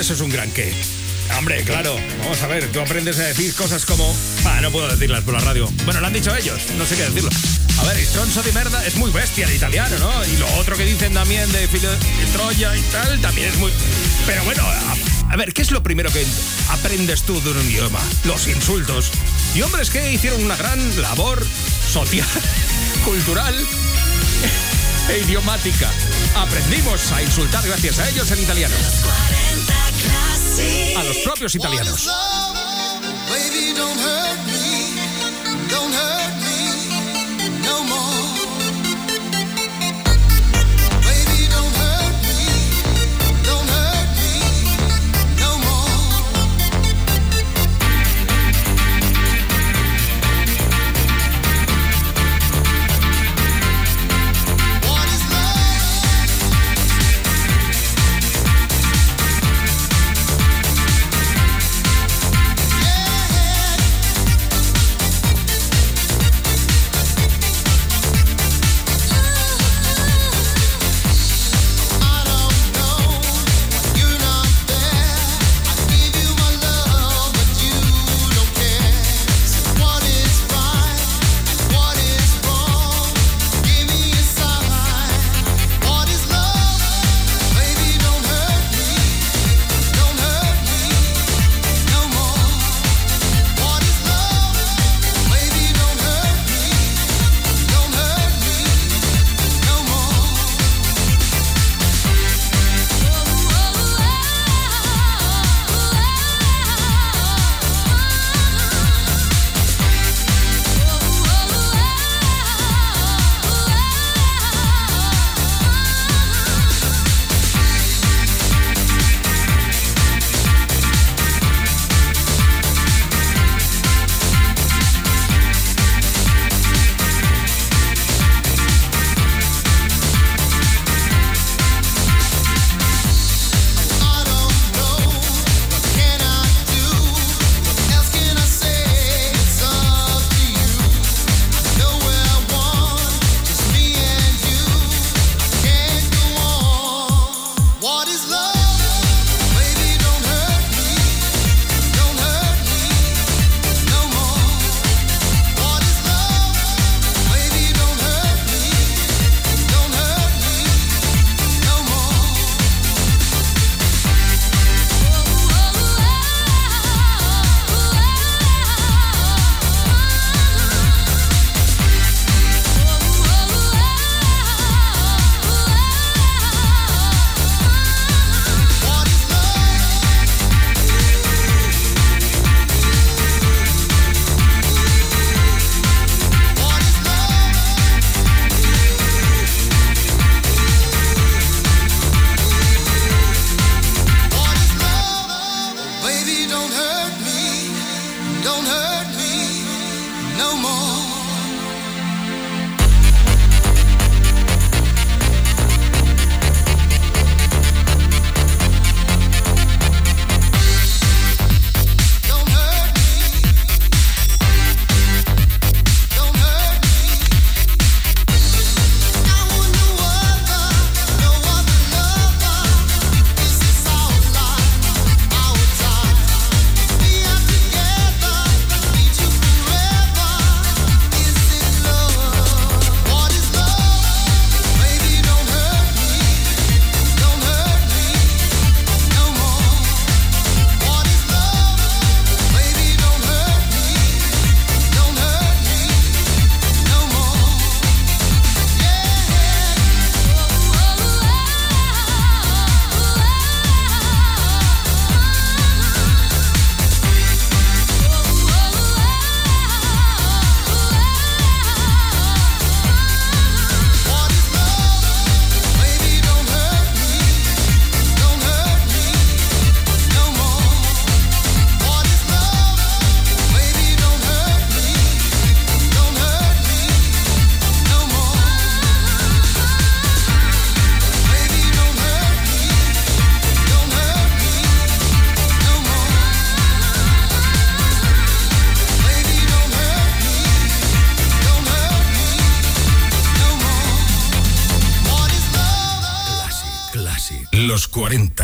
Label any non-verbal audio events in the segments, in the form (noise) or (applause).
eso es un gran qué. Hombre, claro, vamos a ver, tú aprendes a decir cosas como... Ah, no puedo decirlas por la radio. Bueno, lo han dicho ellos, no sé qué decirlo. A ver, stronzo de merda es muy bestia en italiano, ¿no? Y lo otro que dicen también de, filo, de Troya y tal, también es muy... Pero bueno, a, a ver, ¿qué es lo primero que aprendes tú de un idioma? Los insultos. Y hombres que hicieron una gran labor social, (laughs) cultural e idiomática. Aprendimos a insultar gracias a ellos en italiano. A los propios italianos.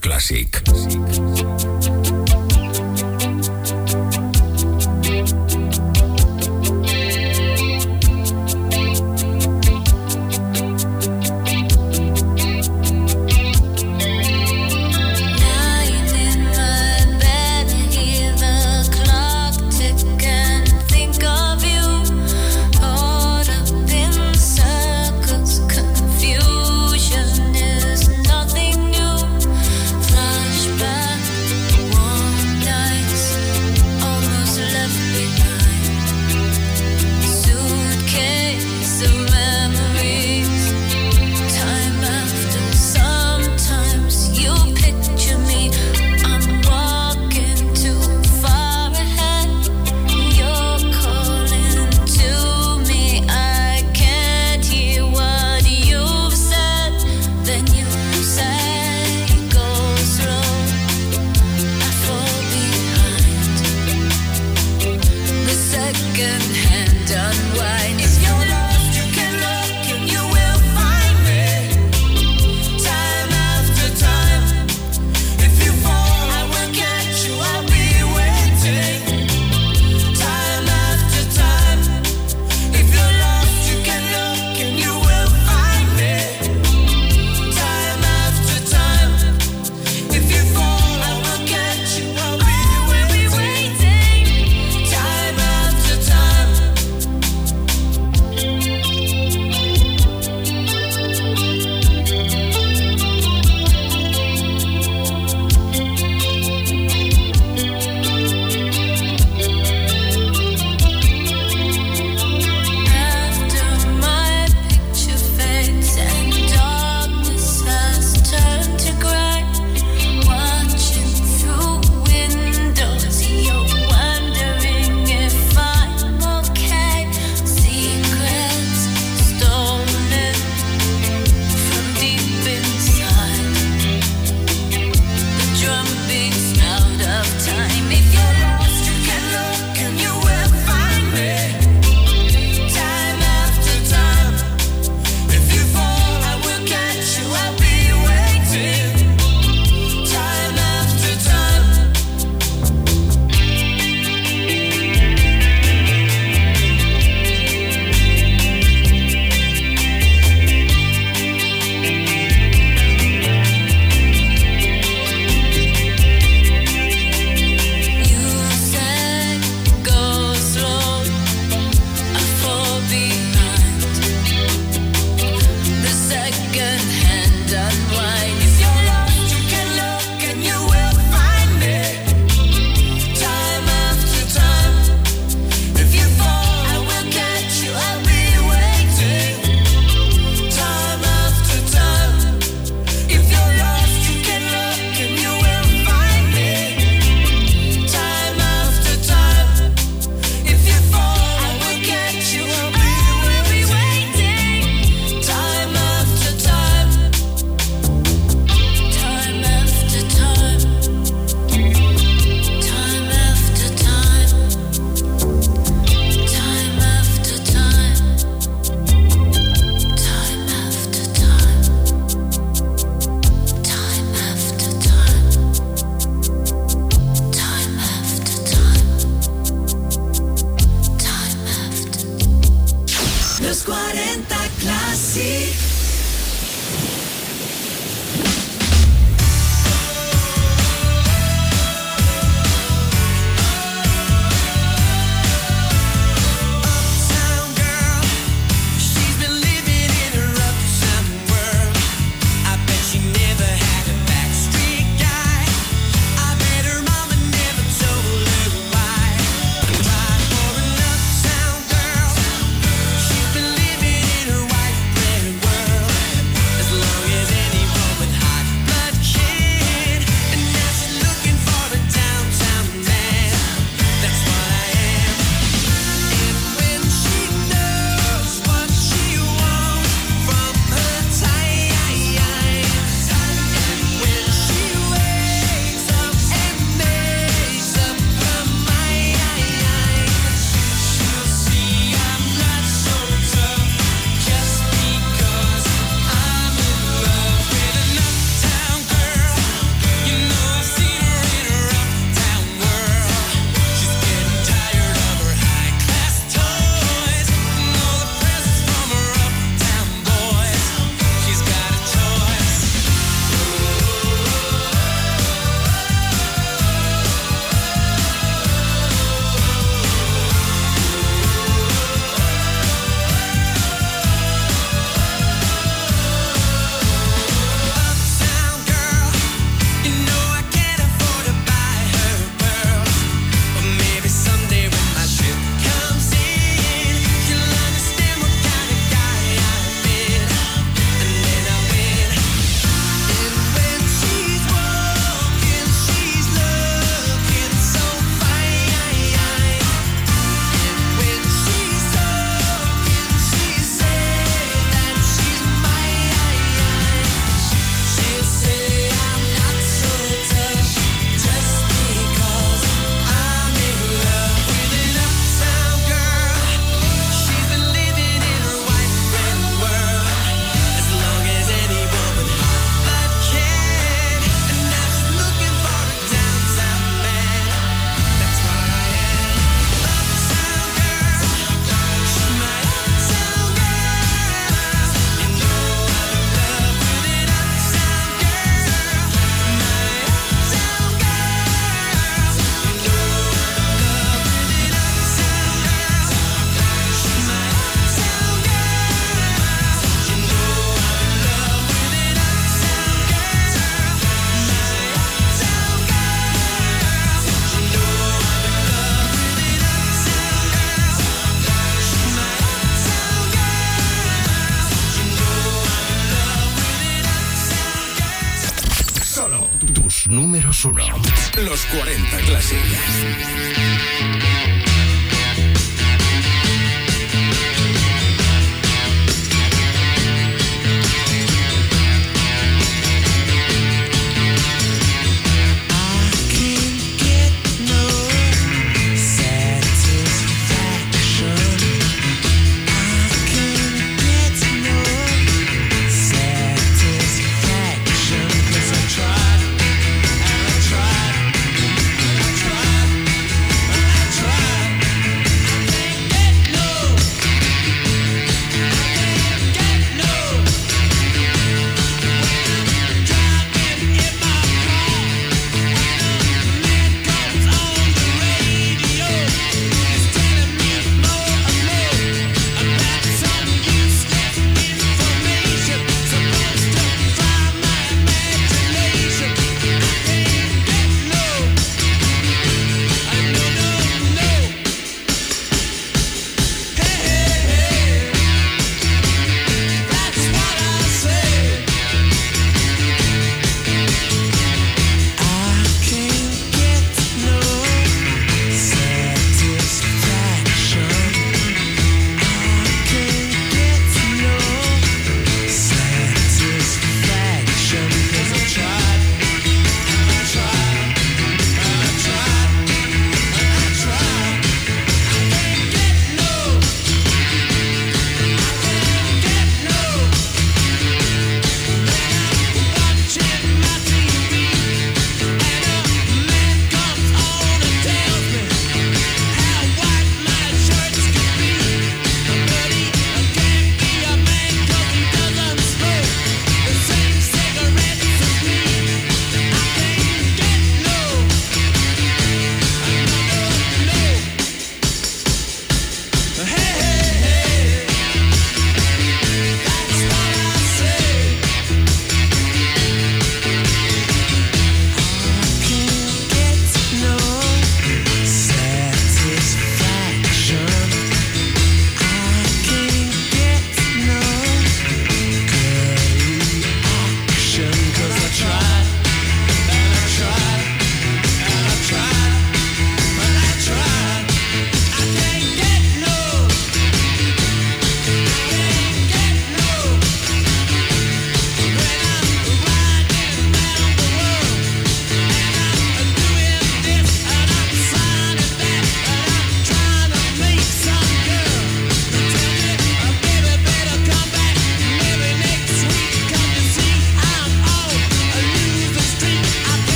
Classic.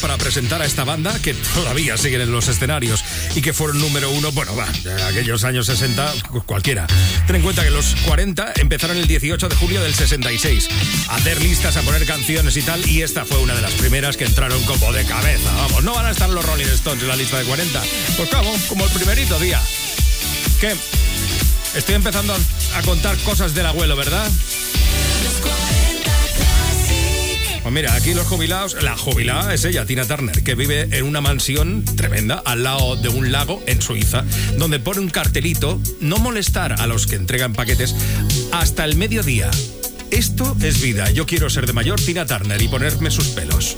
Para presentar a esta banda que todavía siguen en los escenarios y que fueron número uno? Bueno, va, aquellos años 60, cu- cualquiera. Ten en cuenta que los 40 empezaron el 18 de julio del 66 a hacer listas, a poner canciones y tal, y esta fue una de las primeras que entraron como de cabeza. Vamos, no van a estar los Rolling Stones en la lista de 40. Pues como, como el primerito día. ¿Qué? Estoy empezando a contar cosas del abuelo, ¿verdad? Pues mira, aquí los jubilados, la jubilada es ella, Tina Turner, que vive en una mansión tremenda al lado de un lago en Suiza, donde pone un cartelito, no molestar a los que entregan paquetes hasta el mediodía. Esto es vida. Yo quiero ser de mayor Tina Turner y ponerme sus pelos.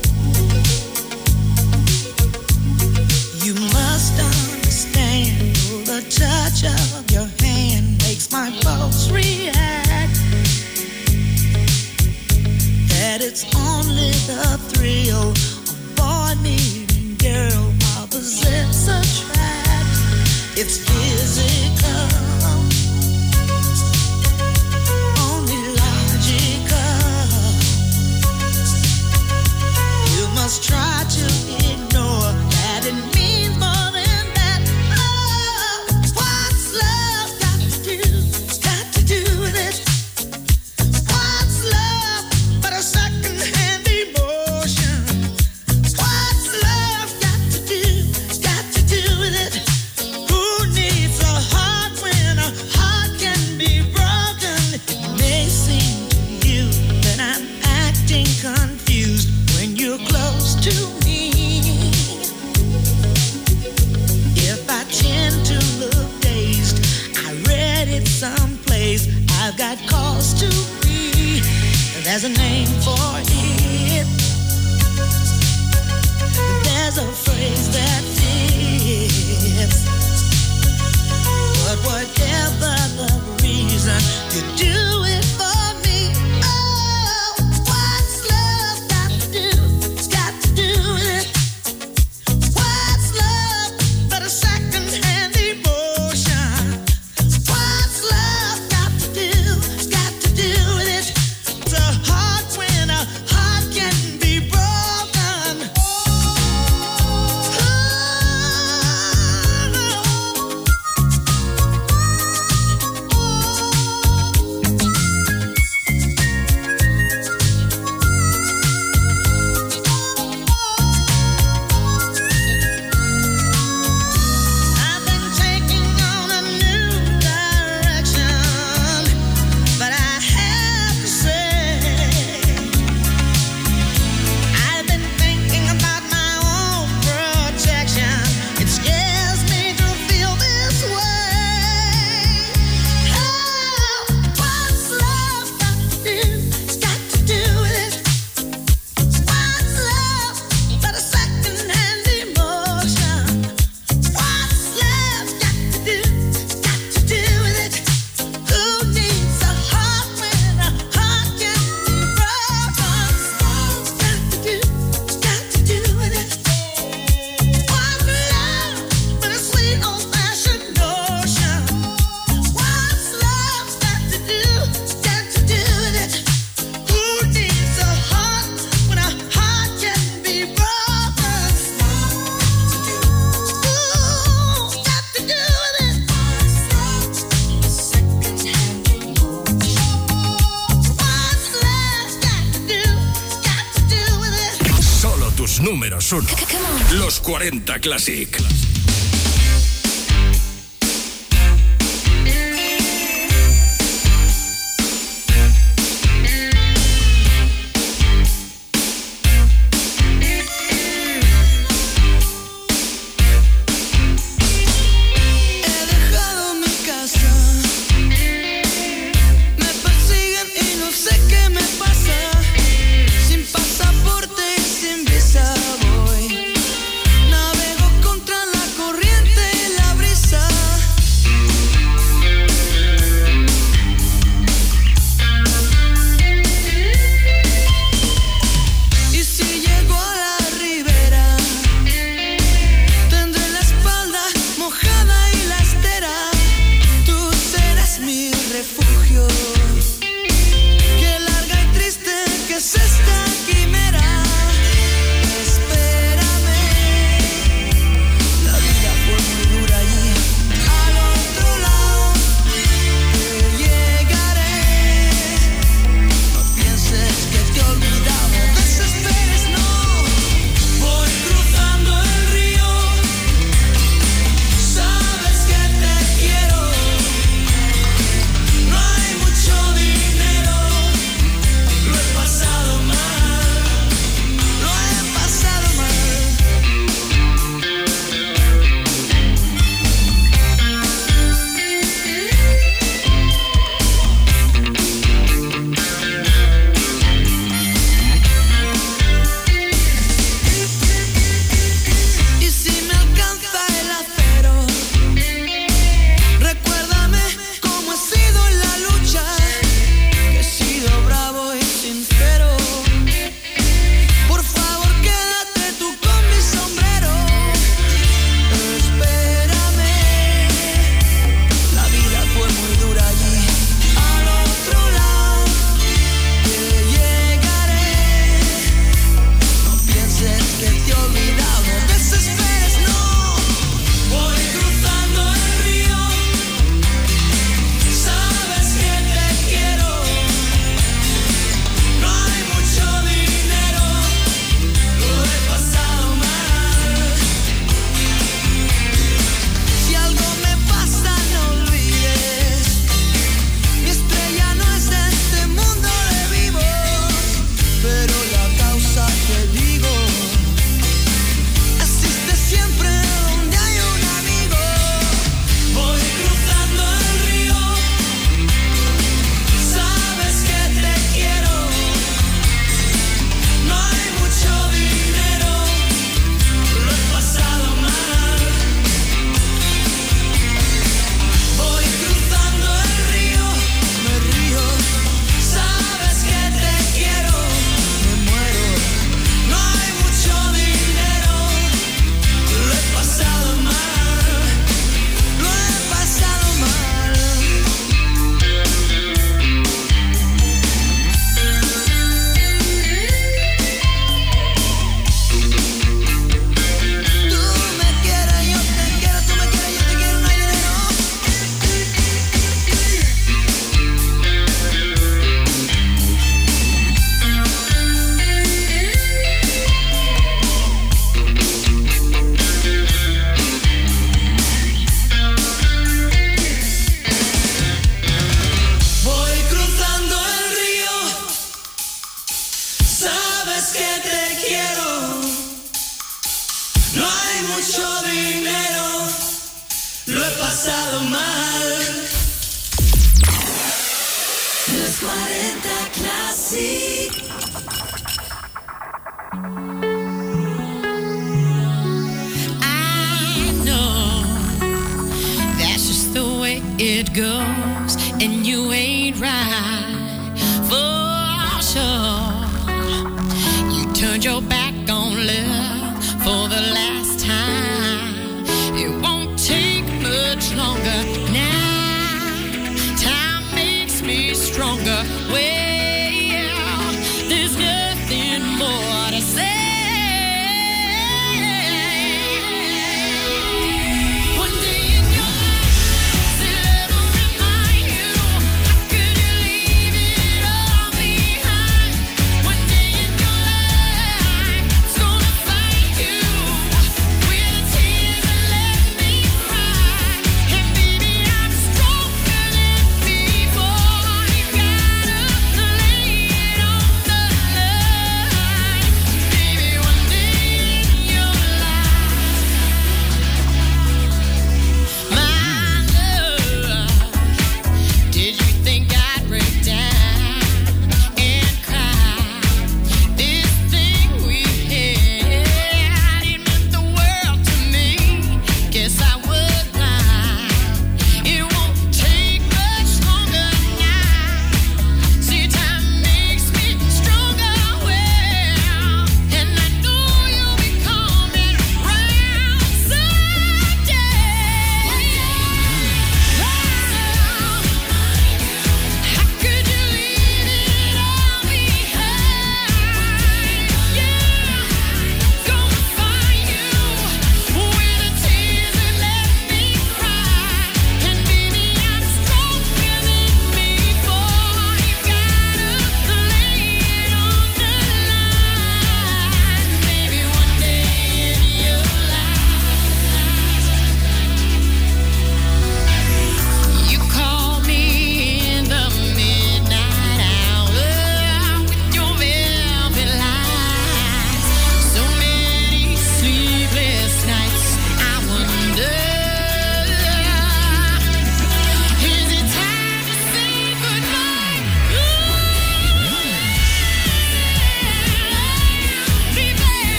60 Classic.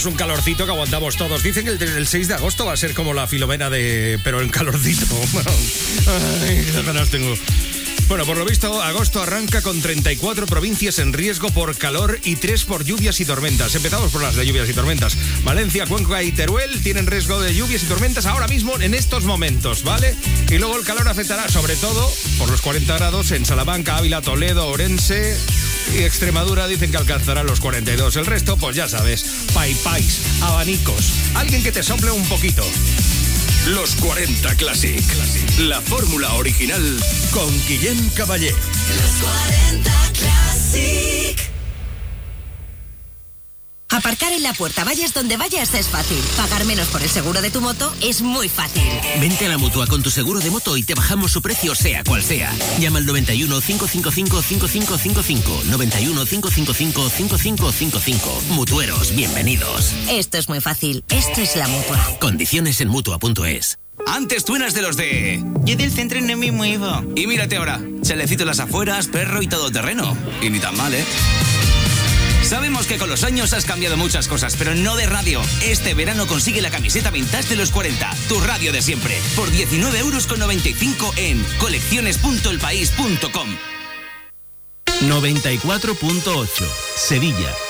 Es un calorcito que aguantamos todos. Dicen que el, el 6 de agosto va a ser como la filomena de... pero en calorcito. (laughs) Ay, qué tengo. Bueno, por lo visto, agosto arranca con 34 provincias en riesgo por calor y 3 por lluvias y tormentas. Empezamos por las de lluvias y tormentas. Valencia, Cuenca y Teruel tienen riesgo de lluvias y tormentas ahora mismo en estos momentos, ¿vale? Y luego el calor afectará sobre todo por los 40 grados en Salamanca, Ávila, Toledo, Orense y Extremadura dicen que alcanzará los 42. El resto, pues ya sabes, paipais, abanicos, alguien que te sople un poquito. Los 40 Classic. La fórmula original con Guillem Caballé. Los 40 Classic. Aparcar en la puerta, vayas donde vayas, es fácil. Pagar menos por el seguro de tu moto es muy fácil. Vente a la mutua con tu seguro de moto y te bajamos su precio, sea cual sea. Llama al 91 555 5555. 91 555 5555. Mutueros, bienvenidos. Esto es muy fácil. Esto es la mutua. Condiciones en mutua.es. Antes tú eras de los de... Yo del centro no me muevo. Y mírate ahora, chalecito en las afueras, perro y todo terreno. Y ni tan mal, ¿eh? Sabemos que con los años has cambiado muchas cosas, pero no de radio. Este verano consigue la camiseta vintage de los 40, tu radio de siempre, por 19,95 euros en colecciones.elpaís.com. 94.8 Sevilla.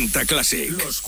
40 Classic. Los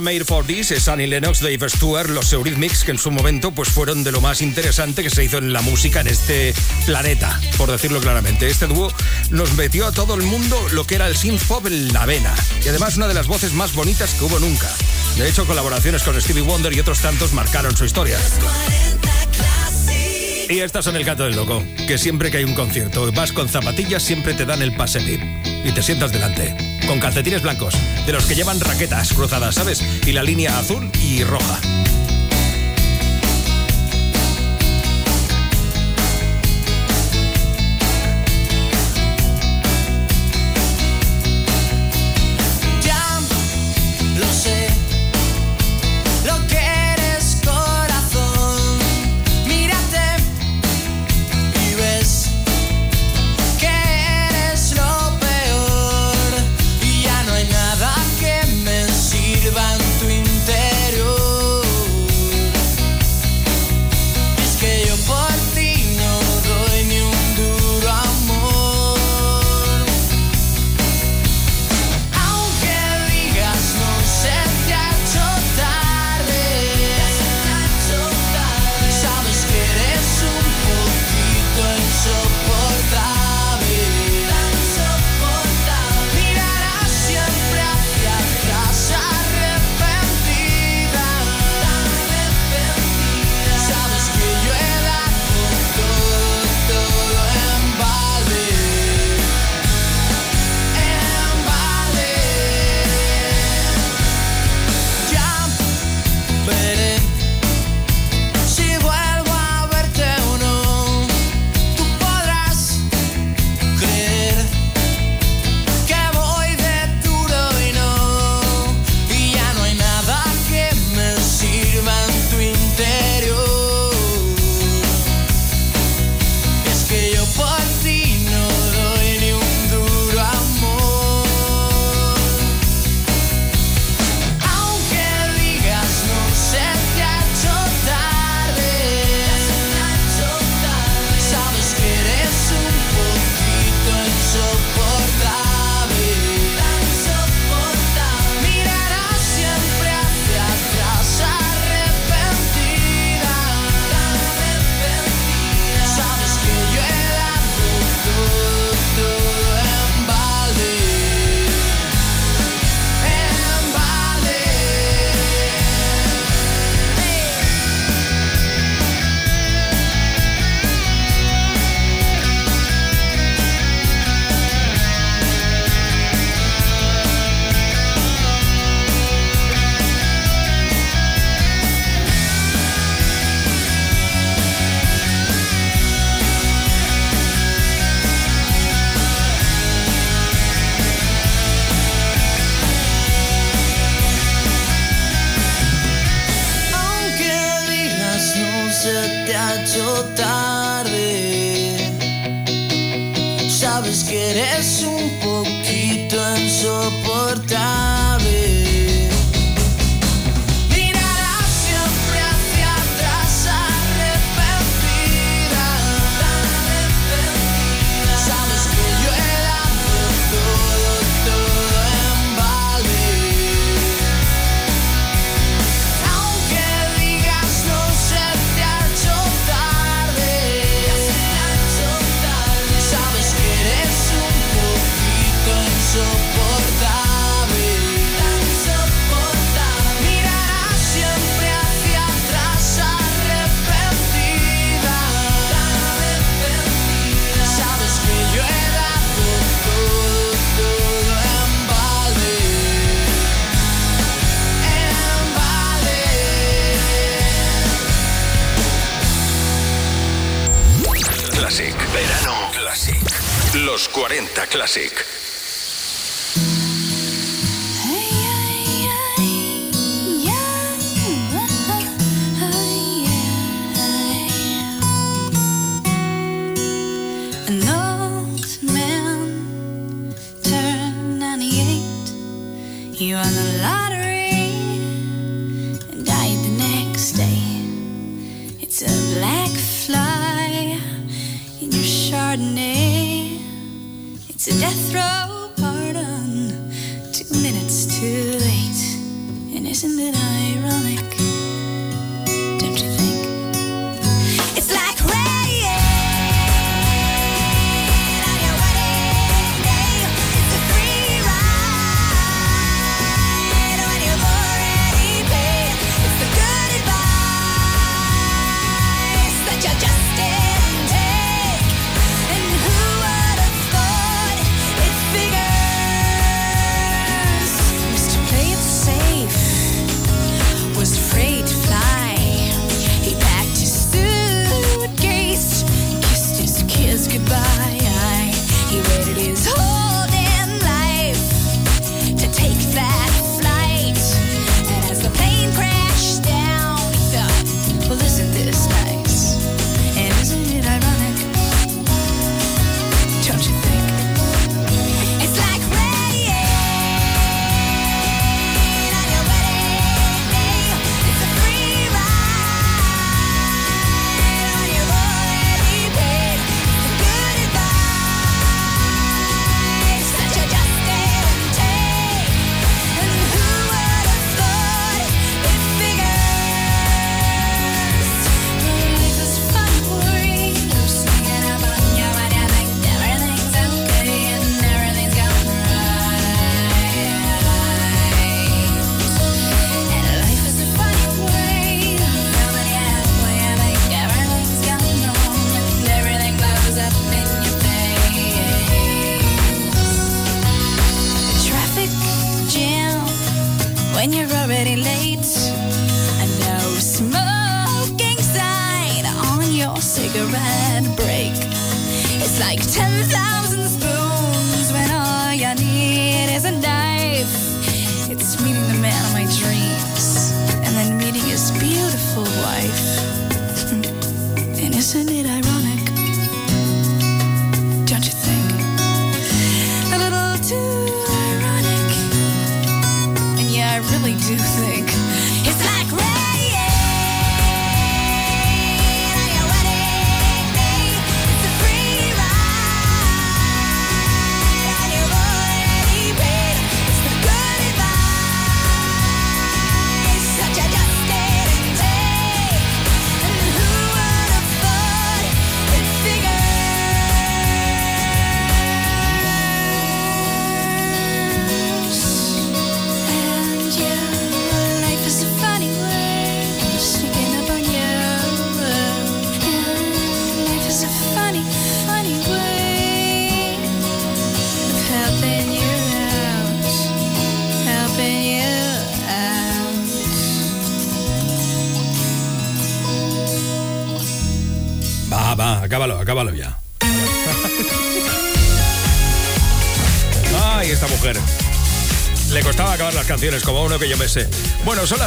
Made for This eh, es Annie Lennox, Dave Stewart, los Eurythmics, que en su momento pues fueron de lo más interesante que se hizo en la música en este planeta, por decirlo claramente. Este dúo nos metió a todo el mundo lo que era el synth pop en la vena, y además una de las voces más bonitas que hubo nunca. De hecho, colaboraciones con Stevie Wonder y otros tantos marcaron su historia. Y estas son el gato del loco, que siempre que hay un concierto vas con zapatillas siempre te dan el pase VIP y te sientas delante, con calcetines blancos de los que llevan raquetas cruzadas, ¿sabes? Y la línea azul y roja.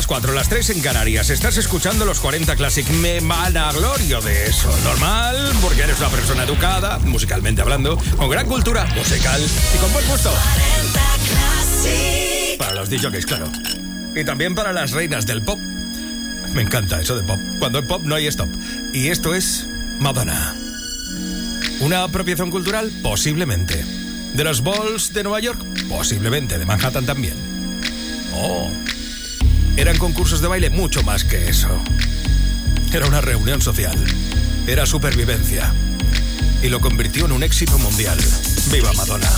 las 4, las 3 en Canarias. Estás escuchando los 40 Classic. Me vanaglorio de eso. Normal, porque eres una persona educada, musicalmente hablando, con gran cultura musical y con buen gusto. Para los DJs, claro. Y también para las reinas del pop. Me encanta eso de pop. Cuando hay pop no hay stop. Y esto es Madonna. ¿Una apropiación cultural? Posiblemente. ¿De los Balls de Nueva York? Posiblemente. De Manhattan también. Eran concursos de baile mucho más que eso. Era una reunión social. Era supervivencia. Y lo convirtió en un éxito mundial. ¡Viva Madonna!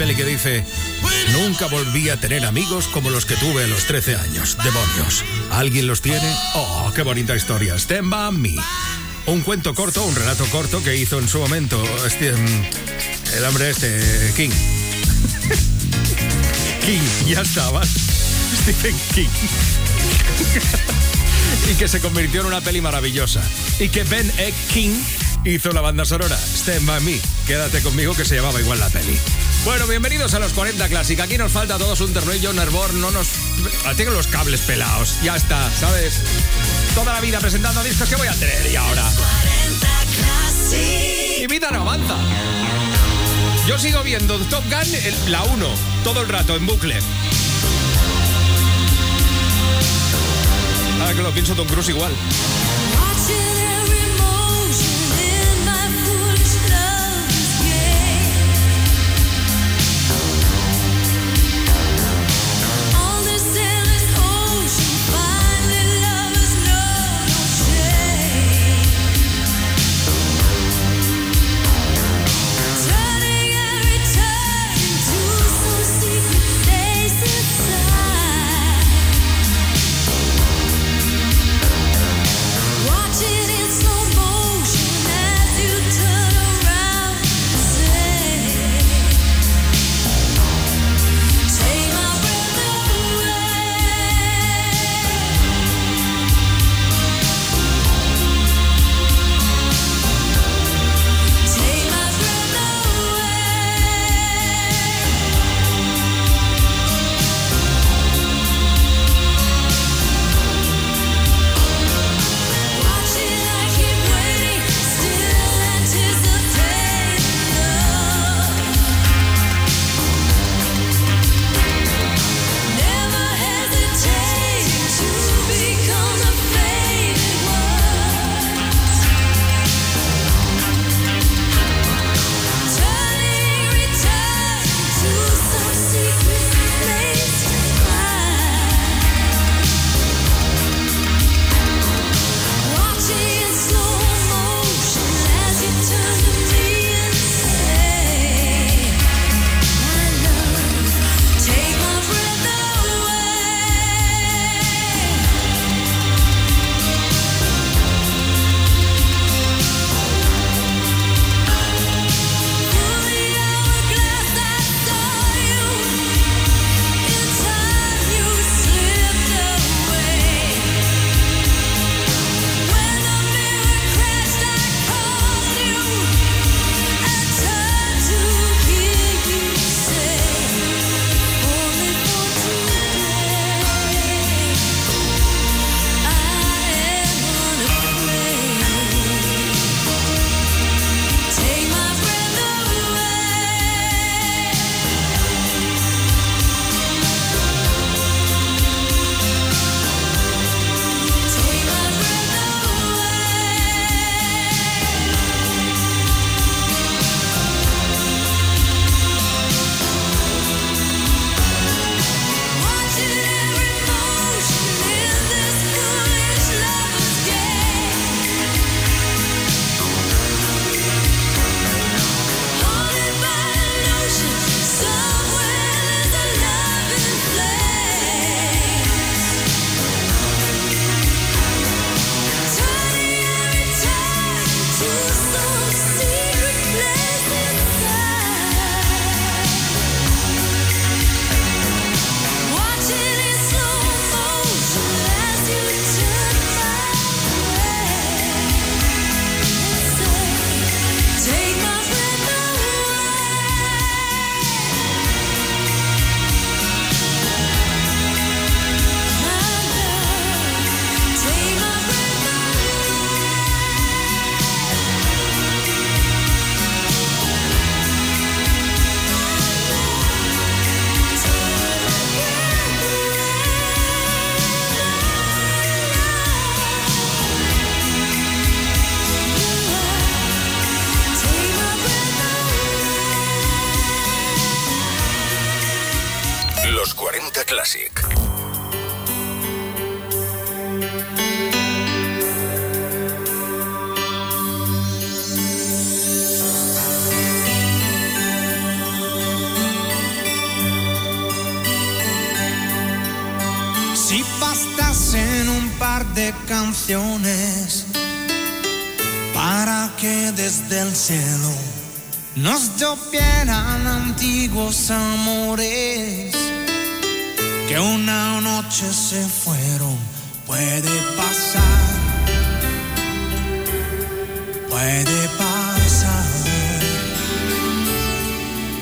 Peli que dice: Nunca volví a tener amigos como los que tuve a los 13 años. Demonios. ¿Alguien los tiene? Oh, qué bonita historia. Stand by me. Un cuento corto, un relato corto que hizo en su momento este, mm, el hombre este, King. (laughs) King, ya estabas. Stephen King. (laughs) y que se convirtió en una peli maravillosa. Y que Ben E. King hizo la banda sonora. Stand by me. Quédate conmigo que se llamaba igual la peli. Bueno, bienvenidos a los 40 Classic. Aquí nos falta todos un terruello, un hervor, no nos... Ah, Tengo los cables pelados. Ya está, ¿sabes? Toda la vida presentando discos que voy a tener y ahora. Mi vida no avanza. Yo sigo viendo Top Gun, el- la 1, todo el rato, en bucle. Ahora que lo pienso, Tom Cruise igual. Si bastasen un par de canciones para que desde el cielo nos llovieran antiguos amores, que una noche se fueron, puede pasar, puede pasar.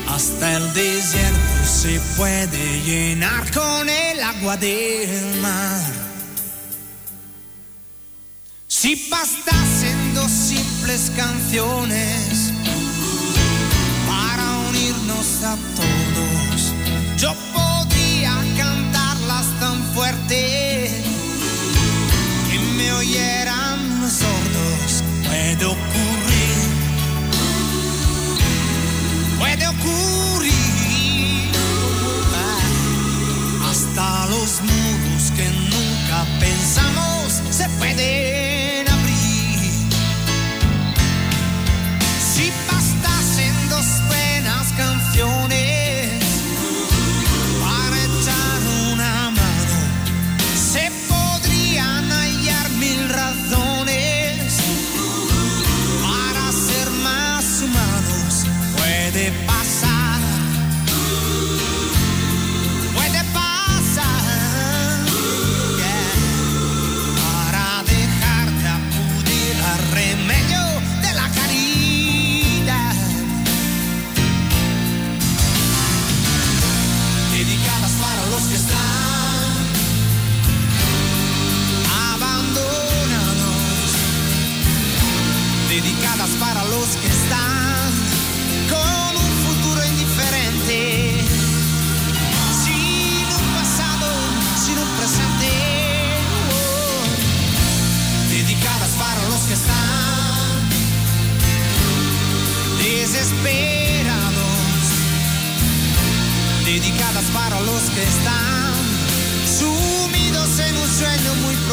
Hasta el desierto se puede llenar con el agua del mar. Si bastasen dos simples canciones para unirnos a todos, yo puedo oyeran sordos. Puede ocurrir, puede ocurrir. Hasta los muros que nunca pensamos se puede.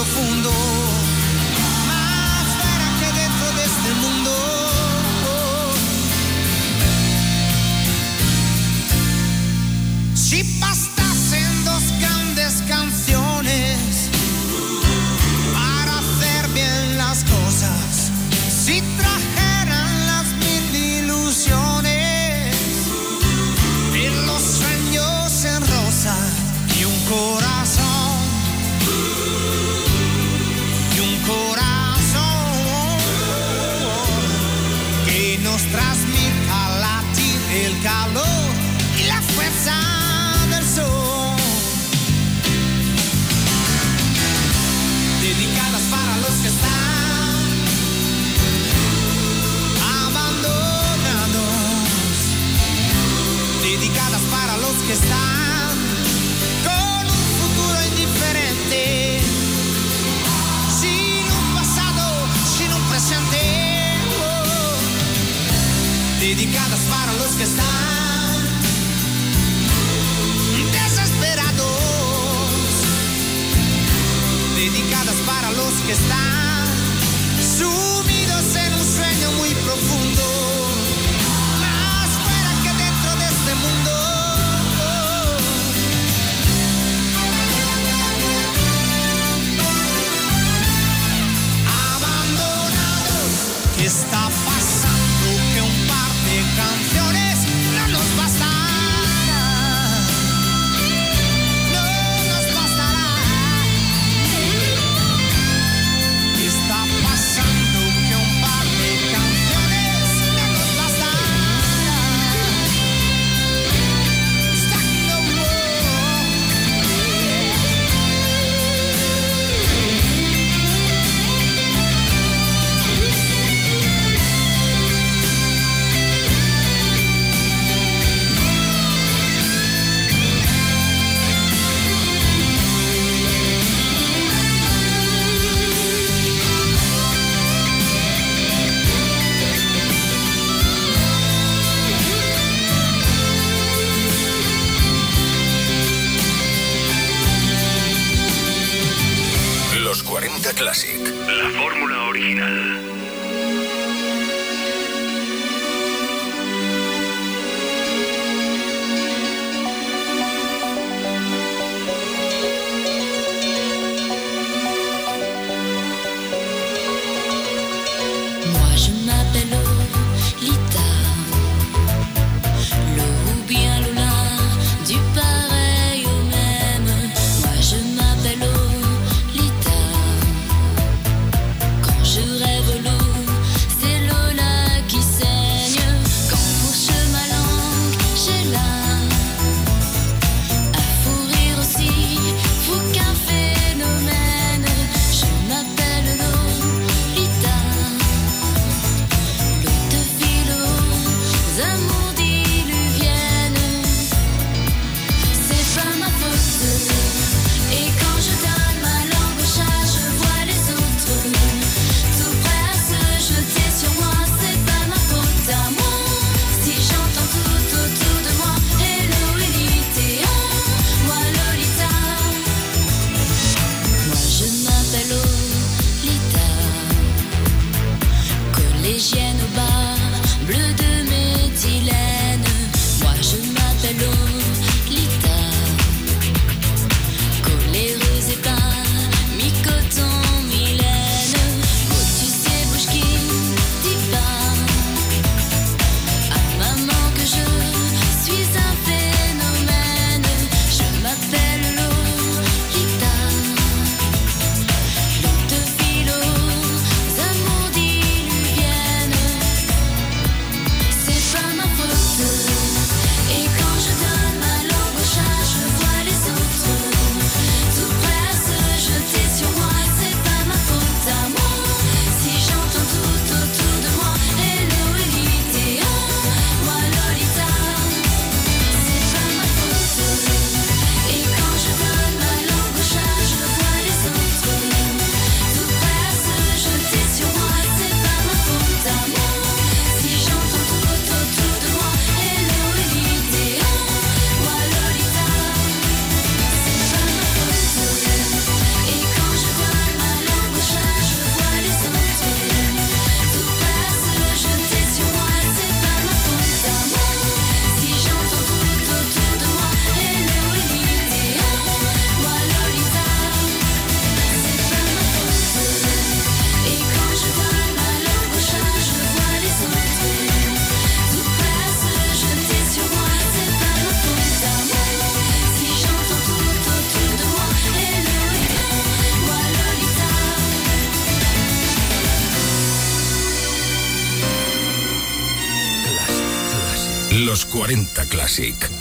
profundo. Classic.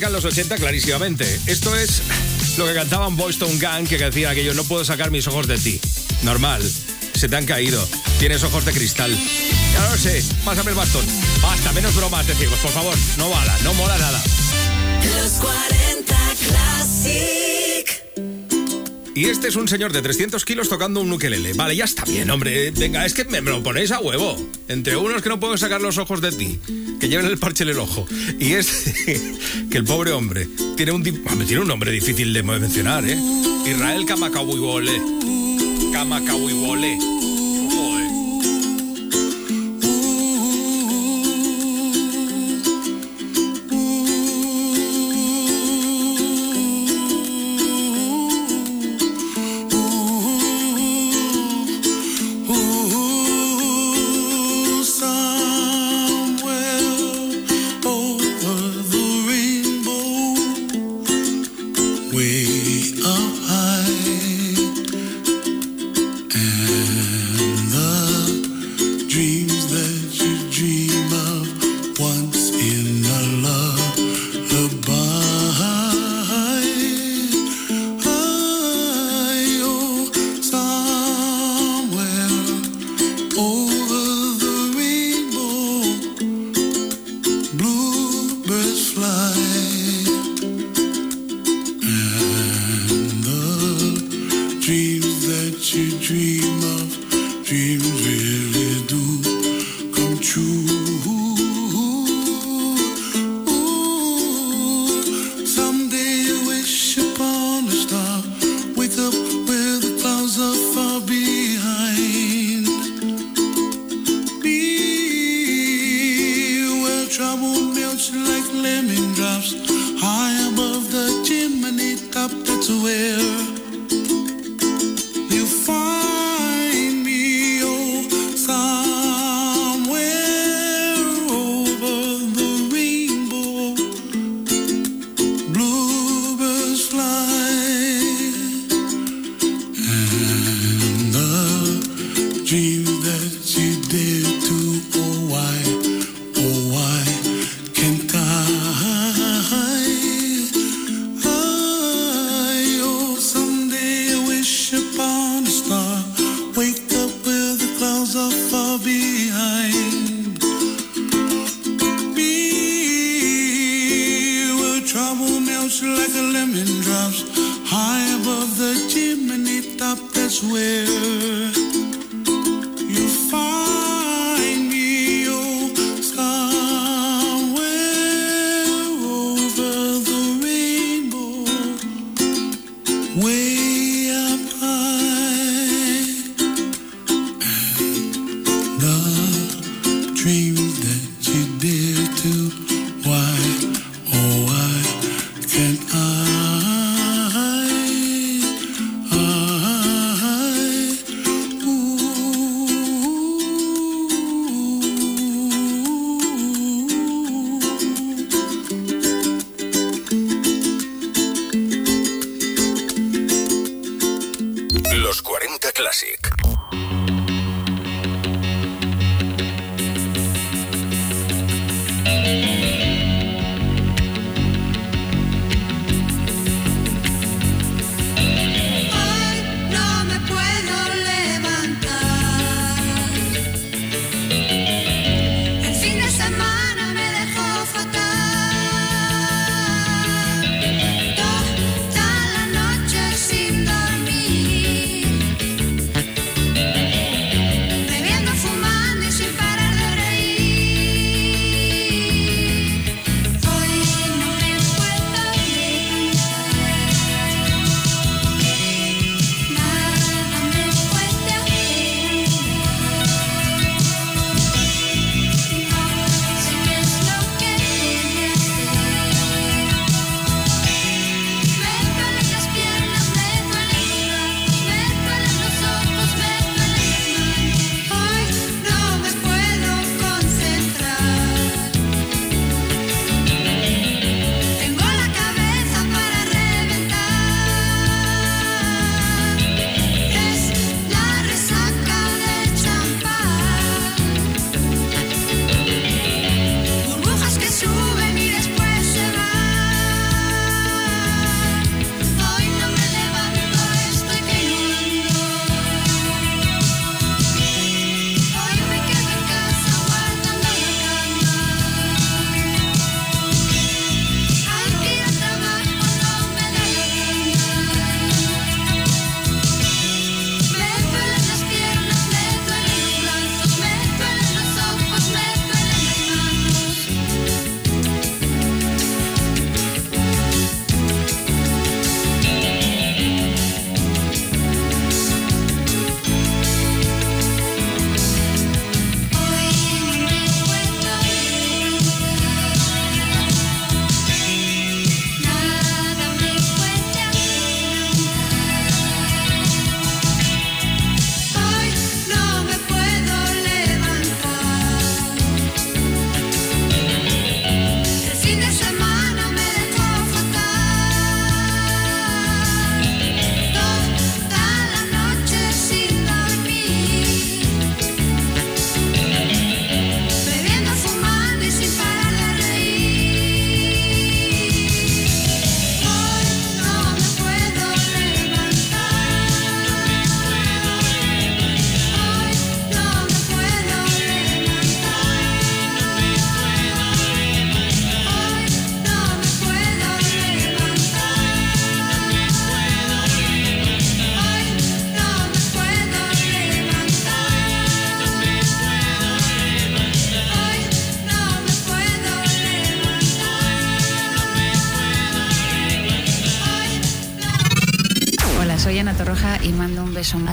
Marcan los 80 clarísimamente. Esto es lo que cantaban Boys Town Gang, que decían aquello, no puedo sacar mis ojos de ti. Normal, se te han caído. Tienes ojos de cristal. Ya lo sé, pásame el bastón. Basta, menos bromas de ciegos, por favor. No mola, no mola nada. Los 40 Classic. Y este es un señor de 300 kilos tocando un ukelele. Vale, ya está bien, hombre. Venga, es que me, lo ponéis a huevo. Entre unos que no puedo sacar los ojos de ti, lleven el parche en el ojo. Y este, (laughs) que el pobre hombre tiene un, tiene un nombre difícil de mencionar, ¿eh? Israel Kamakawiwole. Kamakawiwole.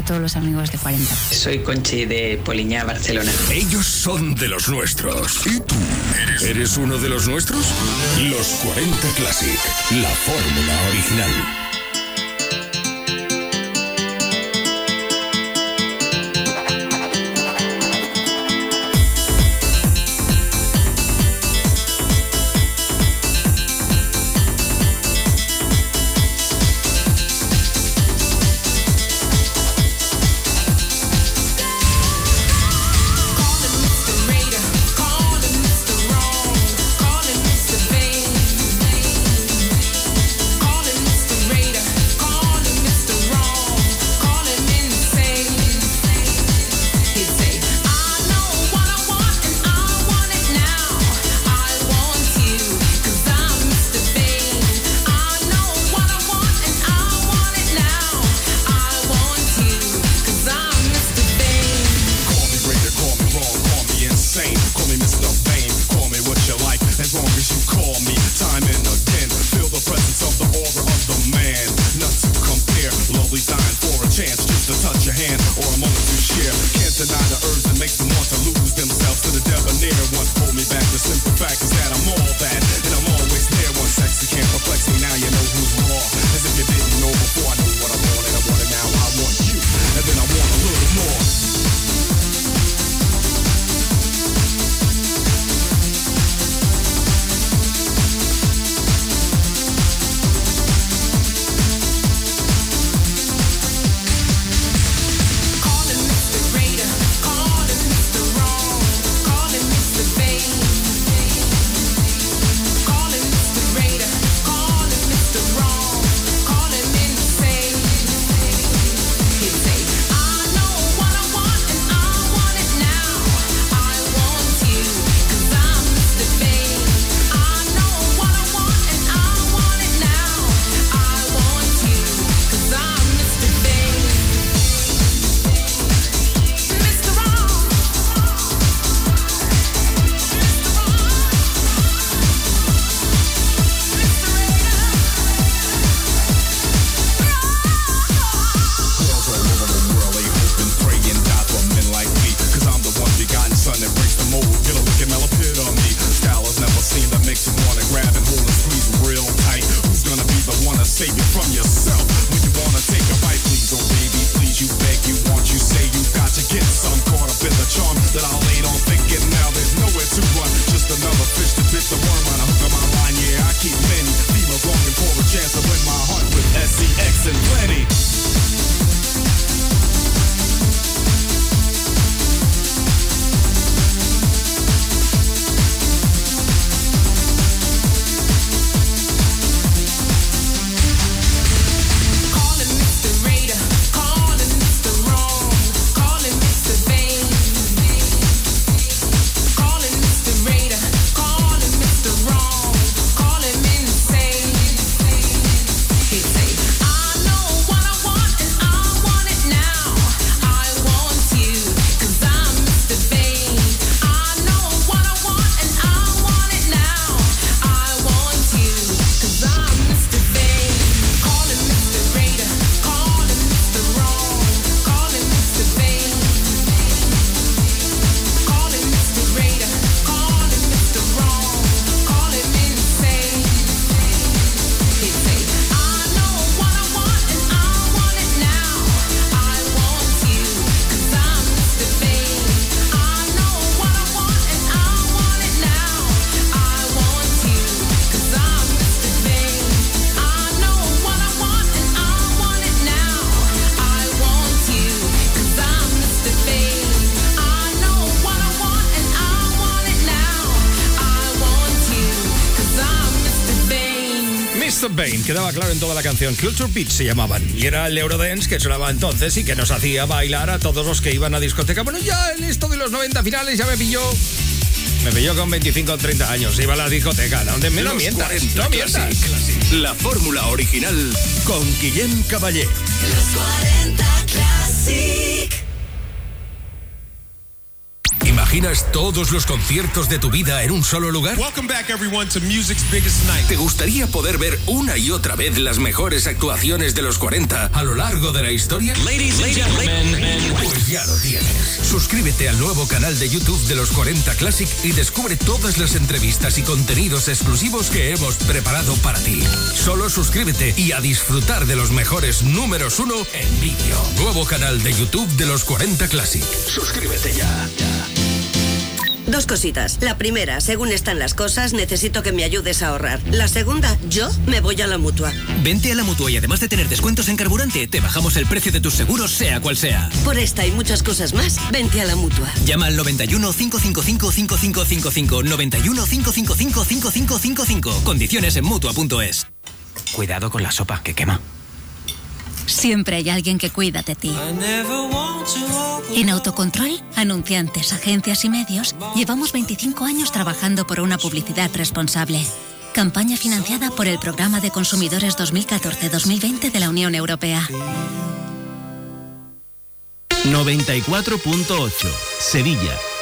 todos los amigos de 40. Soy Conchi de Poliñá, Barcelona. Ellos son de los nuestros. ¿Y tú? ¿Eres uno de los nuestros? Los 40 Classic, la fórmula original. claro en toda la canción. Culture Beat se llamaban. Y era el Eurodance que sonaba entonces y que nos hacía bailar a todos los que iban a discoteca. Bueno, ya en esto de los 90 finales ya me pilló. Me pilló con 25 o 30 años. Iba a la discoteca. No, me no mientas. La fórmula original con Guillem Caballé. Los 40 imaginas todos los conciertos de tu vida en un solo lugar? Welcome back, everyone, to music's biggest night. ¿Te gustaría poder ver una y otra vez las mejores actuaciones de los 40 a lo largo de la historia? Ladies and gentlemen. Pues ya lo tienes. Suscríbete al nuevo canal de YouTube de los 40 Classic y descubre todas las entrevistas y contenidos exclusivos que hemos preparado para ti. Solo suscríbete y a disfrutar de los mejores números uno en vídeo. Nuevo canal de YouTube de los 40 Classic. Suscríbete ya. Dos cositas. La primera, según están las cosas, necesito que me ayudes a ahorrar. La segunda, yo me voy a la mutua. Vente a la mutua y además de tener descuentos en carburante, te bajamos el precio de tus seguros, sea cual sea. Por esta y muchas cosas más, vente a la mutua. Llama al 91 555 5555 91 555 5555. Condiciones en mutua.es. Cuidado con la sopa, que quema. Siempre hay alguien que cuida de ti. En Autocontrol, anunciantes, agencias y medios, llevamos 25 años trabajando por una publicidad responsable. Campaña financiada por el Programa de Consumidores 2014-2020 de la Unión Europea. 94.8 Sevilla.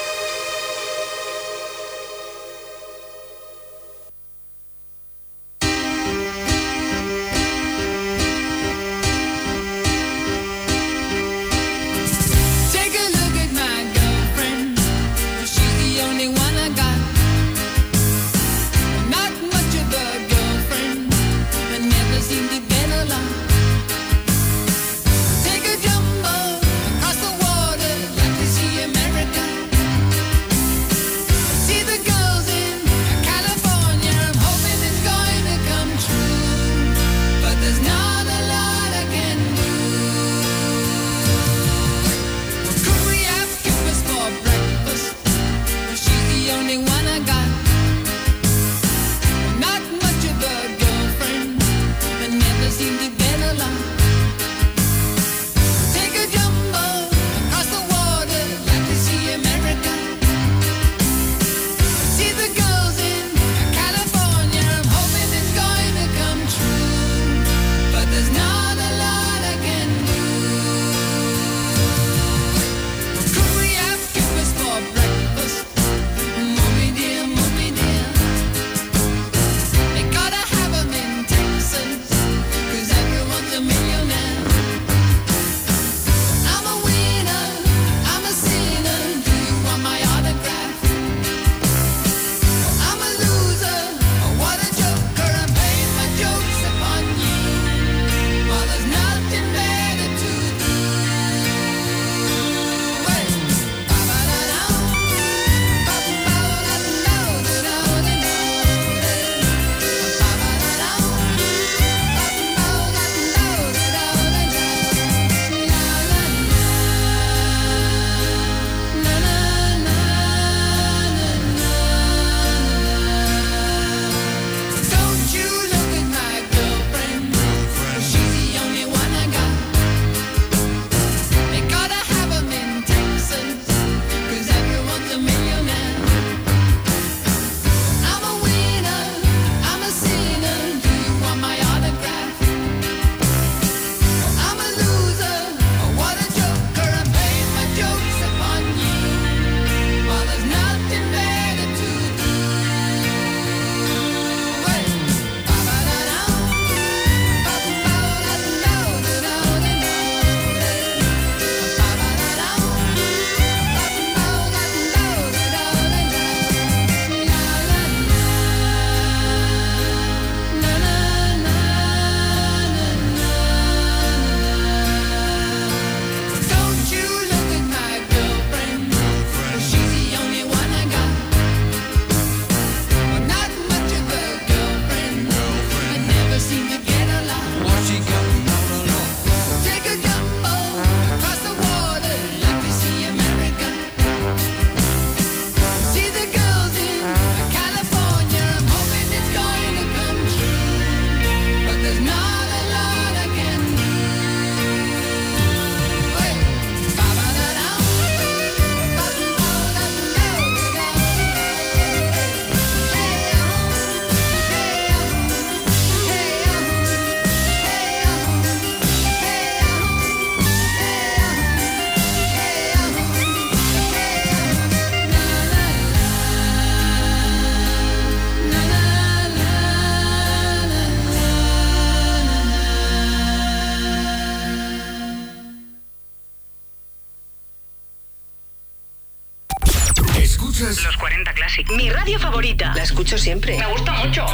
siempre. Me gusta mucho.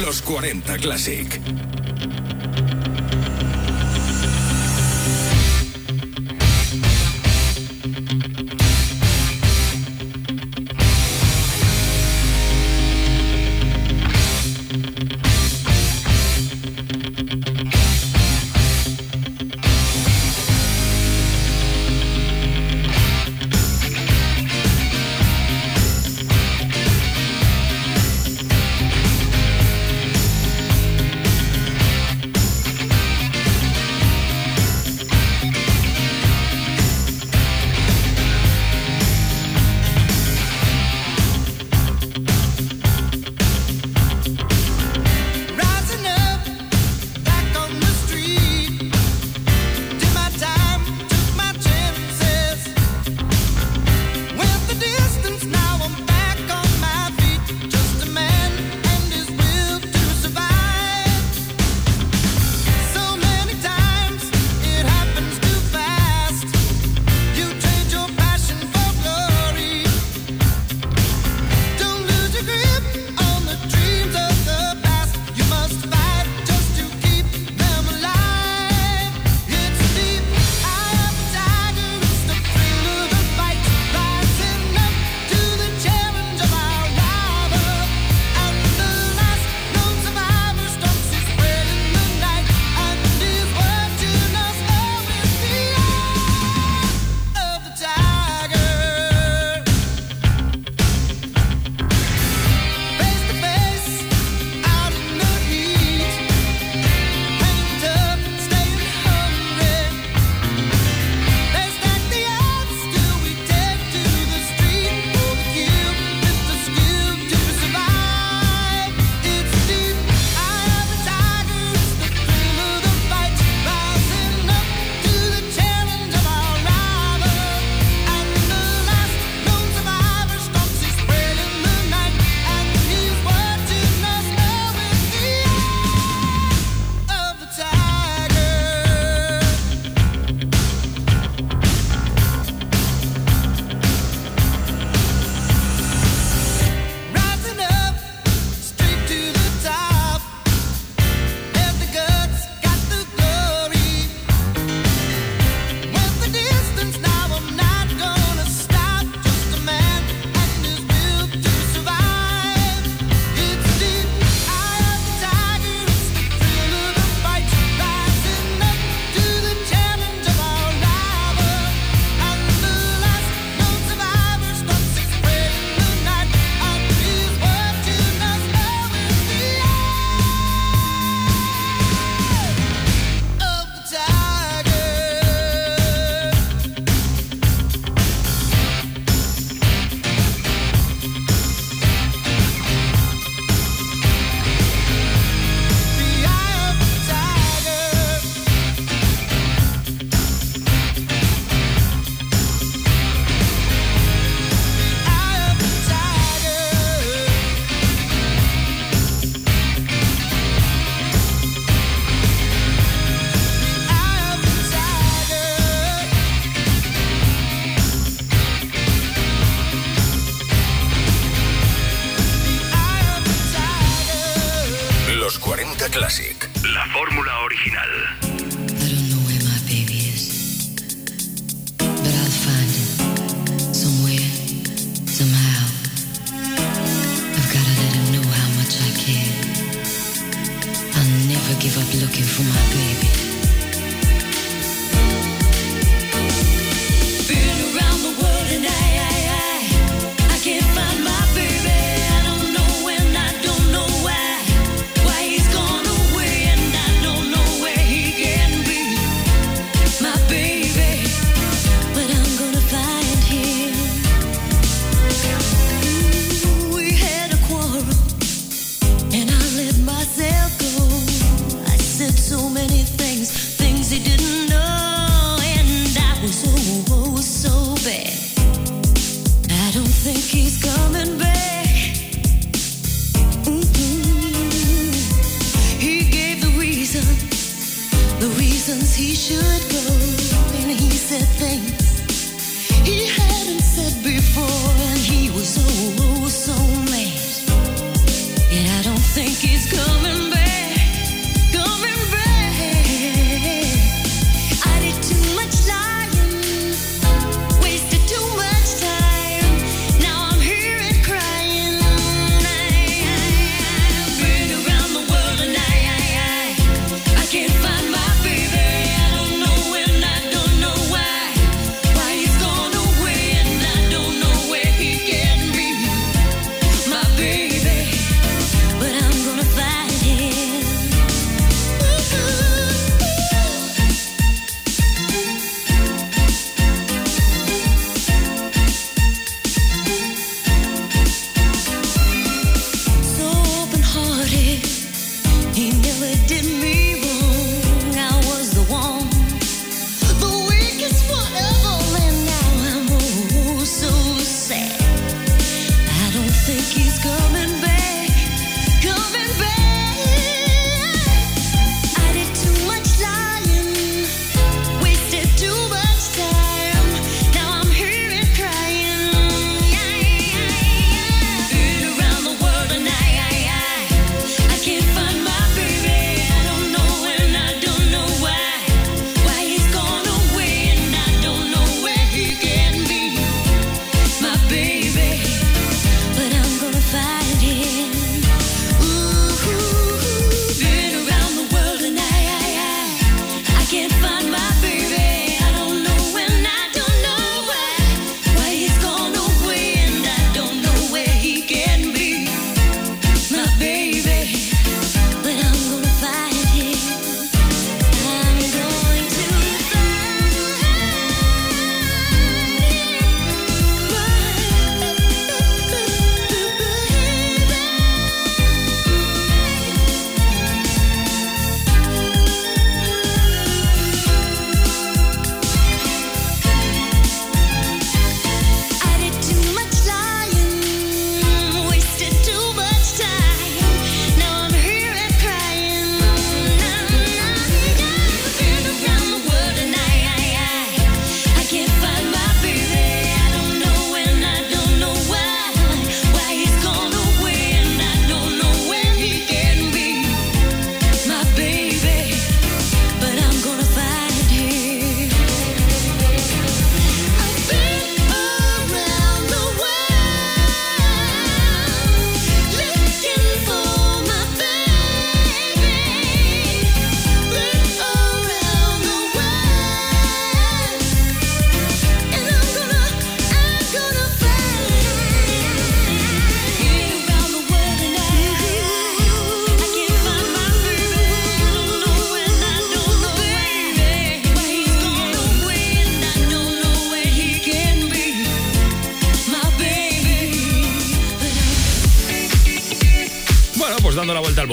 Los 40 Classic.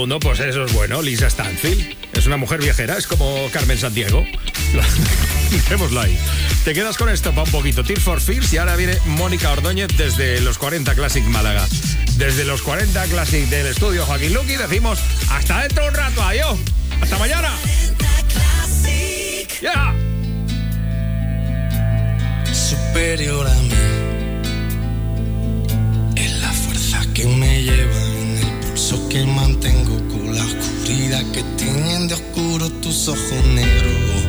Mundo, pues eso es bueno. Lisa Stanfield es una mujer viajera, es como Carmen Sandiego. (laughs) Dejémoslo ahí. Te quedas con esto para un poquito. Tears for Fears y ahora viene Mónica Ordóñez desde los 40 Classic Málaga. Desde los 40 Classic del estudio Joaquín Luqui decimos hasta dentro de un rato. Adiós. Hasta mañana. Superior a mí. Es la fuerza que me lleva que mantengo con la oscuridad que tienen de oscuro tus ojos negros.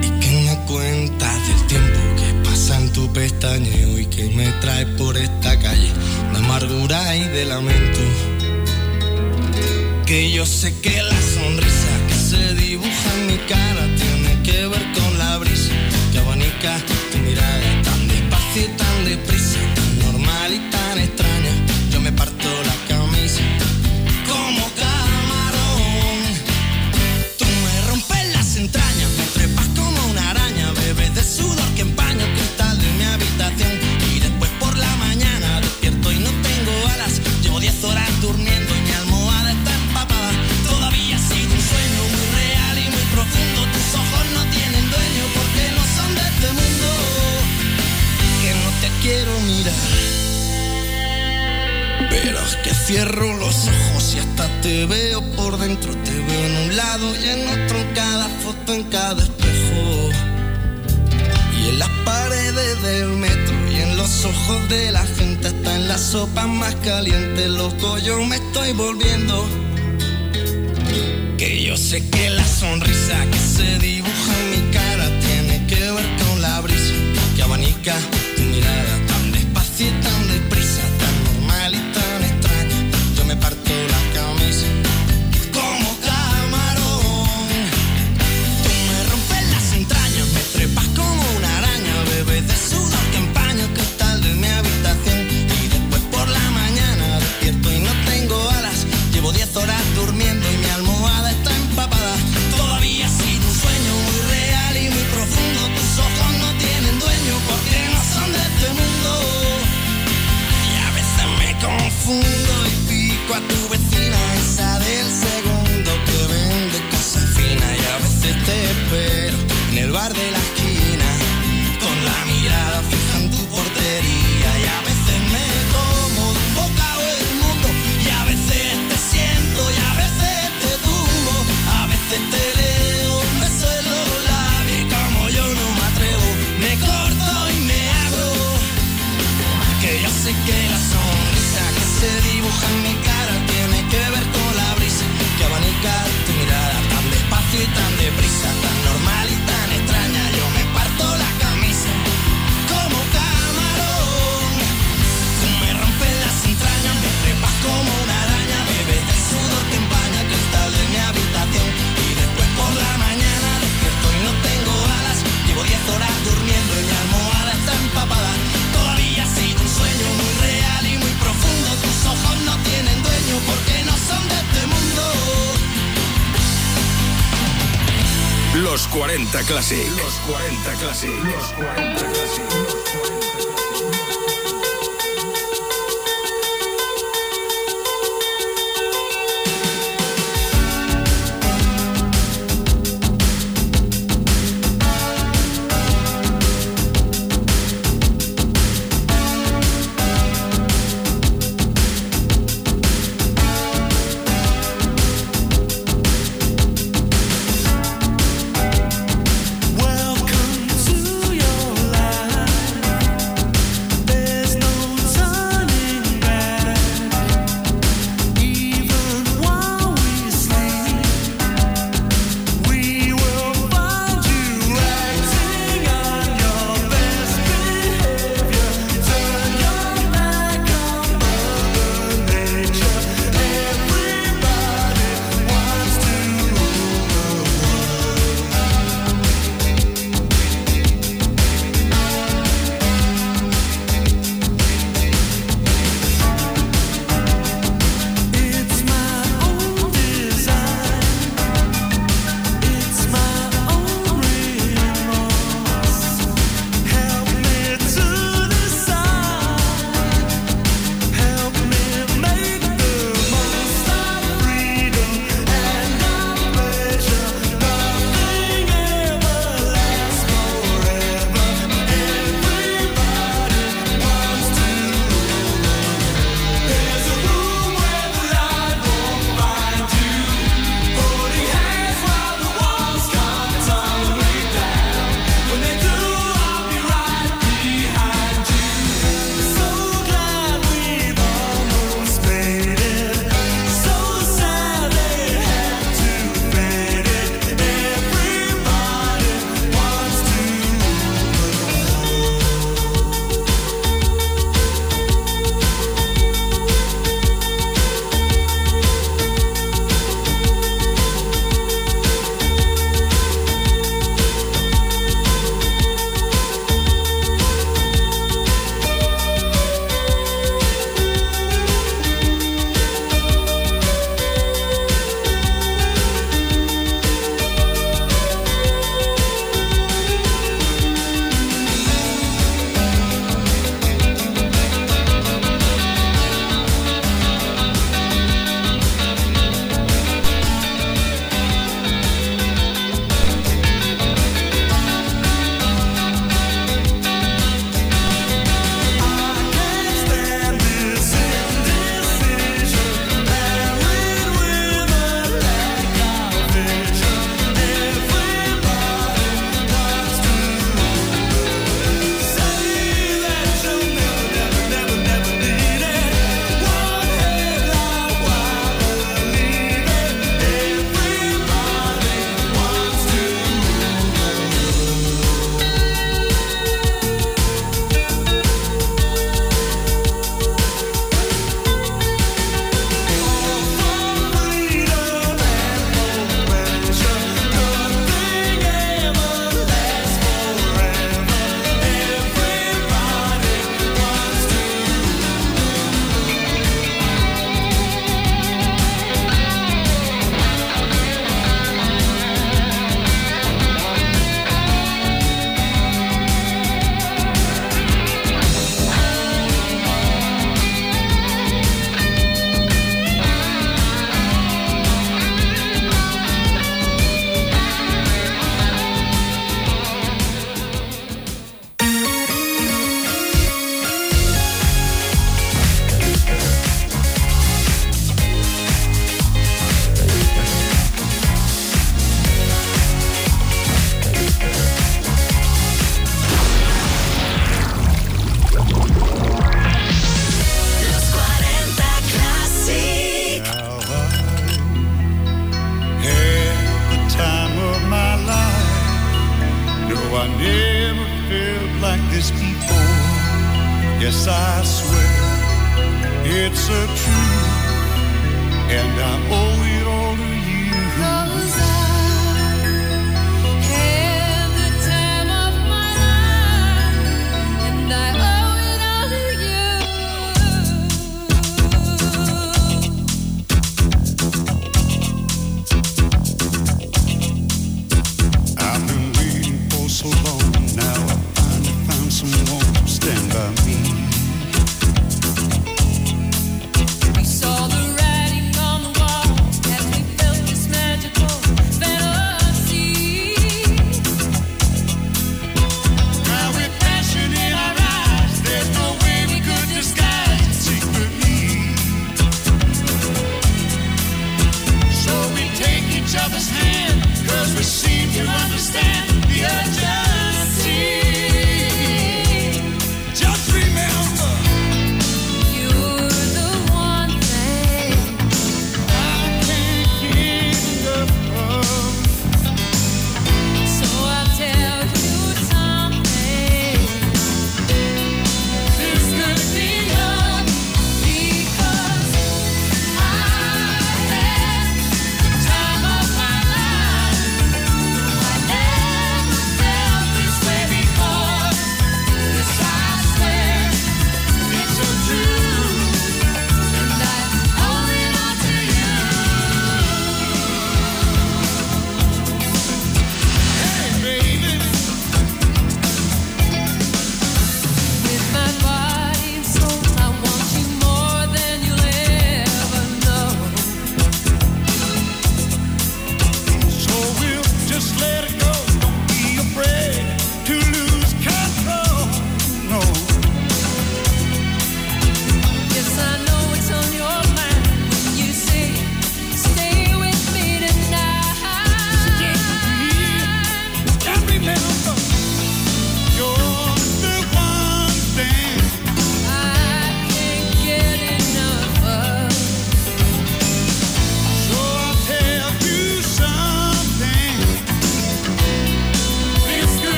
Y que me cuentas del tiempo que pasa en tu pestañeo y que me trae por esta calle de amargura y de lamento. Que yo sé que la sonrisa que se dibuja en mi cara tiene que ver con la brisa que abanica tu mirada tan despacio y tan deprisa, tan normal y tan extraña. Yo me parto cierro los ojos y hasta te veo por dentro. Te veo en un lado y en otro, en cada foto, en cada espejo. Y en las paredes del metro y en los ojos de la gente. Está en la sopa más caliente, loco, yo me estoy volviendo. Que yo sé que la sonrisa que se dibuja en mi cara tiene que ver con la brisa que abanica Los 40 Classic. Los 40 Classic. Los 40 Classic.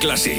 40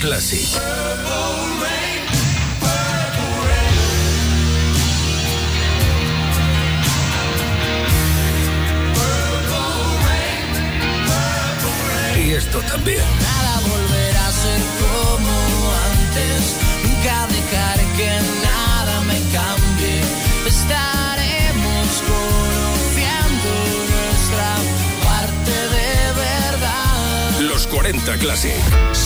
Classic. Purple rain, purple rain. Purple rain, y esto también. Nada volverá a ser como antes. Nunca dejaré que nada me cambie. Estaremos conociendo nuestra parte de verdad. Los 40 Classic.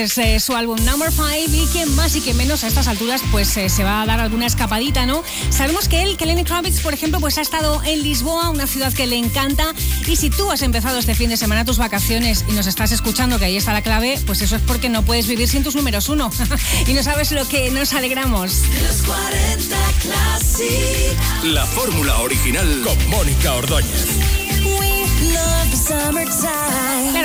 Desde su álbum Number 5 y quien más y quien menos a estas alturas pues eh, se va a dar alguna escapadita, ¿no? Sabemos que él, que Lenny Kravitz, por ejemplo, pues ha estado en Lisboa, una ciudad que le encanta y si tú has empezado este fin de semana tus vacaciones y nos estás escuchando que ahí está la clave, pues eso es porque no puedes vivir sin tus números uno (laughs) y no sabes lo que nos alegramos. Los 40 Classic. La fórmula original con Mónica Ordóñez. We love summertime.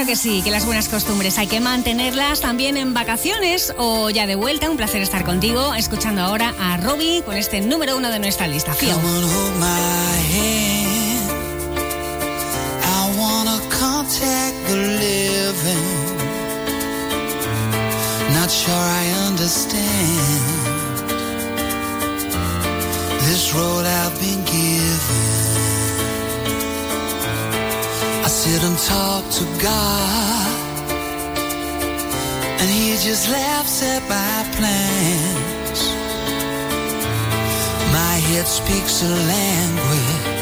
Que sí, que las buenas costumbres hay que mantenerlas también en vacaciones o ya de vuelta. Un placer estar contigo, escuchando ahora a Robbie con este número uno de nuestra lista. Feel. Speaks a language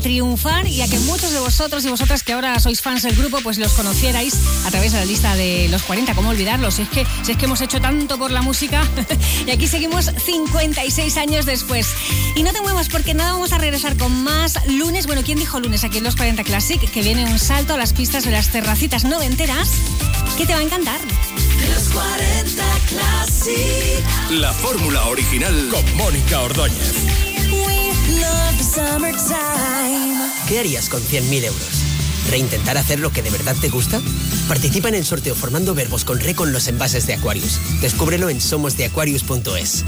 triunfar y a que muchos de vosotros y vosotras que ahora sois fans del grupo, pues los conocierais a través de la lista de los 40. ¿Cómo olvidarlos? Si es que, si es que hemos hecho tanto por la música (laughs) y aquí seguimos 56 años después. Y no te muevas porque nada, vamos a regresar con más lunes. Bueno, ¿quién dijo lunes aquí en los 40 Classic? Que viene un salto a las pistas de las terracitas noventeras que te va a encantar. Los 40 Classic. La fórmula original con Mónica Ordóñez. We love summertime. ¿Qué harías con 100.000 euros? ¿Reintentar hacer lo que de verdad te gusta? Participa en el sorteo formando verbos con re con los envases de Aquarius. Descúbrelo en somosdeaquarius.es.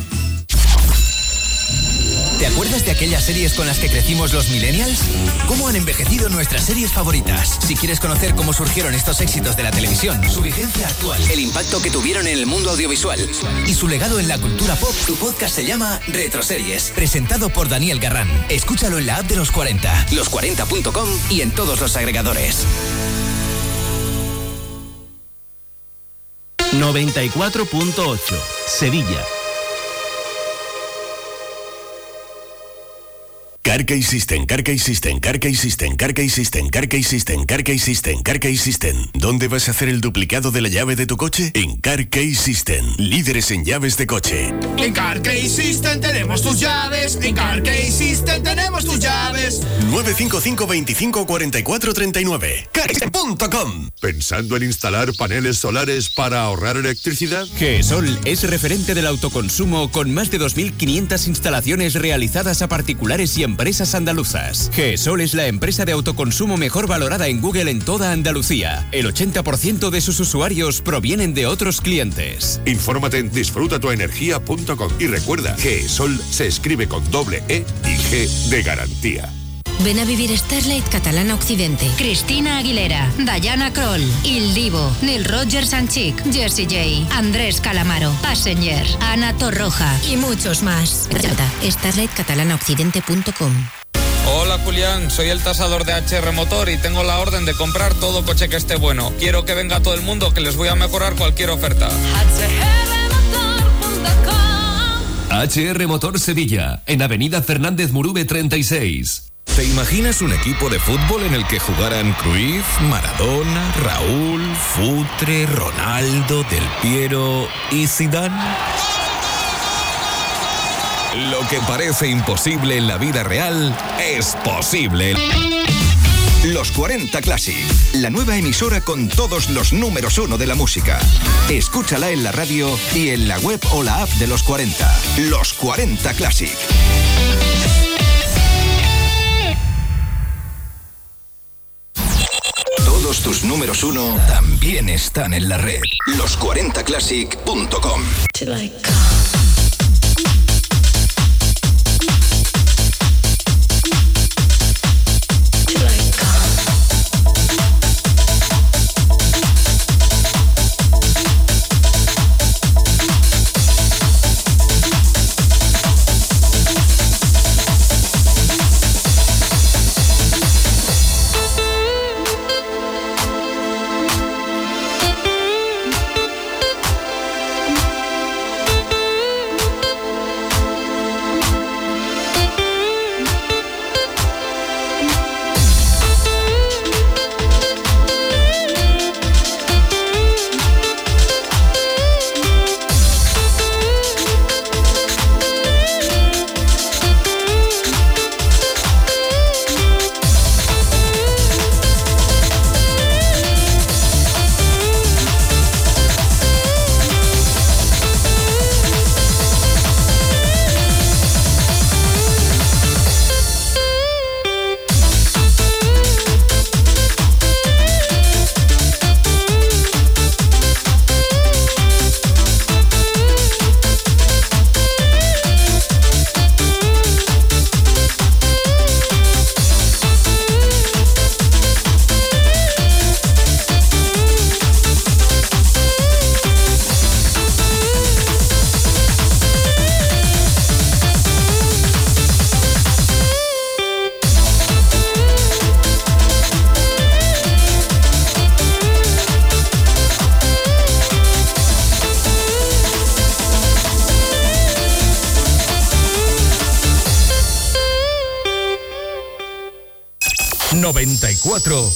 ¿Te acuerdas de aquellas series con las que crecimos los millennials? ¿Cómo han envejecido nuestras series favoritas? Si quieres conocer cómo surgieron estos éxitos de la televisión, su vigencia actual, el impacto que tuvieron en el mundo audiovisual y su legado en la cultura pop, tu podcast se llama Retroseries, presentado por Daniel Garrán. Escúchalo en la app de los 40, los40.com y en todos los agregadores. 94.8 Sevilla. Carkey System, Carkey System, Carkey System, Carkey System, Carkey System, Carkey System, Carkey System. ¿Dónde vas a hacer el duplicado de la llave de tu coche? En Carkey System, líderes en llaves de coche. En Carkey System tenemos tus llaves. En Carkey System tenemos tus llaves. 955 25 44 39. Carkey.com. ¿Pensando en instalar paneles solares para ahorrar electricidad? GESOL es referente del autoconsumo con más de 2.500 instalaciones realizadas a particulares y empresas andaluzas. GESOL es la empresa de autoconsumo mejor valorada en Google en toda Andalucía. El 80% de sus usuarios provienen de otros clientes. Infórmate en disfrutatuenergia.com y recuerda, GESOL se escribe con doble E y G de garantía. Ven a vivir Starlight Catalana Occidente. Cristina Aguilera, Diana Kroll, Il Divo, Neil Rogers and Chick, Jessie J, Andrés Calamaro, Passenger, Ana Torroja y muchos más. StarlightCatalanaOccidente.com Hola Julián, soy el tasador de HR Motor y tengo la orden de comprar todo coche que esté bueno. Quiero que venga todo el mundo que les voy a mejorar cualquier oferta. HR Motor Sevilla, en Avenida Fernández Murube 36. ¿Te imaginas un equipo de fútbol en el que jugaran Cruyff, Maradona, Raúl, Futre, Ronaldo, Del Piero y Zidane? Lo que parece imposible en la vida real es posible. Los 40 Classic, la nueva emisora con todos los números uno de la música. Escúchala en la radio y en la web o la app de los 40. Los 40 Classic. Tus números uno también están en la red. Los40classic.com. Cuatro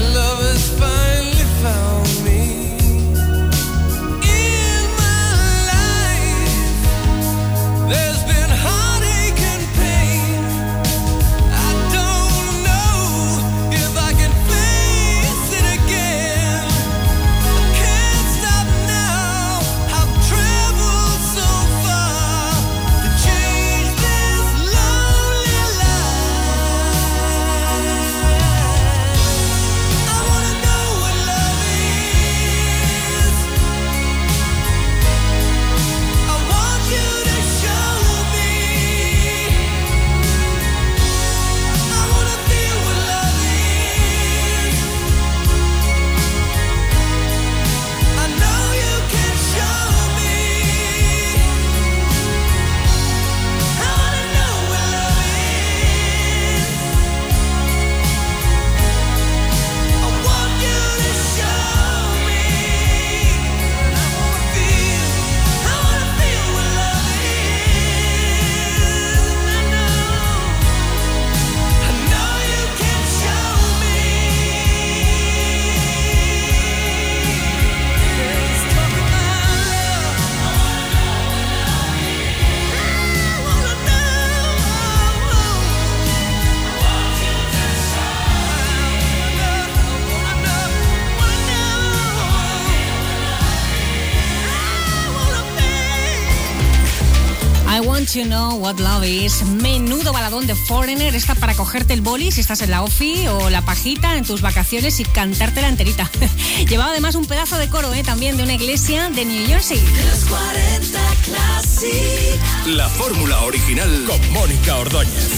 love Foreigner. Está para cogerte el boli si estás en la ofi o la pajita en tus vacaciones y cantarte la enterita. (laughs) Llevaba además un pedazo de coro ¿eh? también de una iglesia de New Jersey. Los 40 Classic. La fórmula original con Mónica Ordóñez.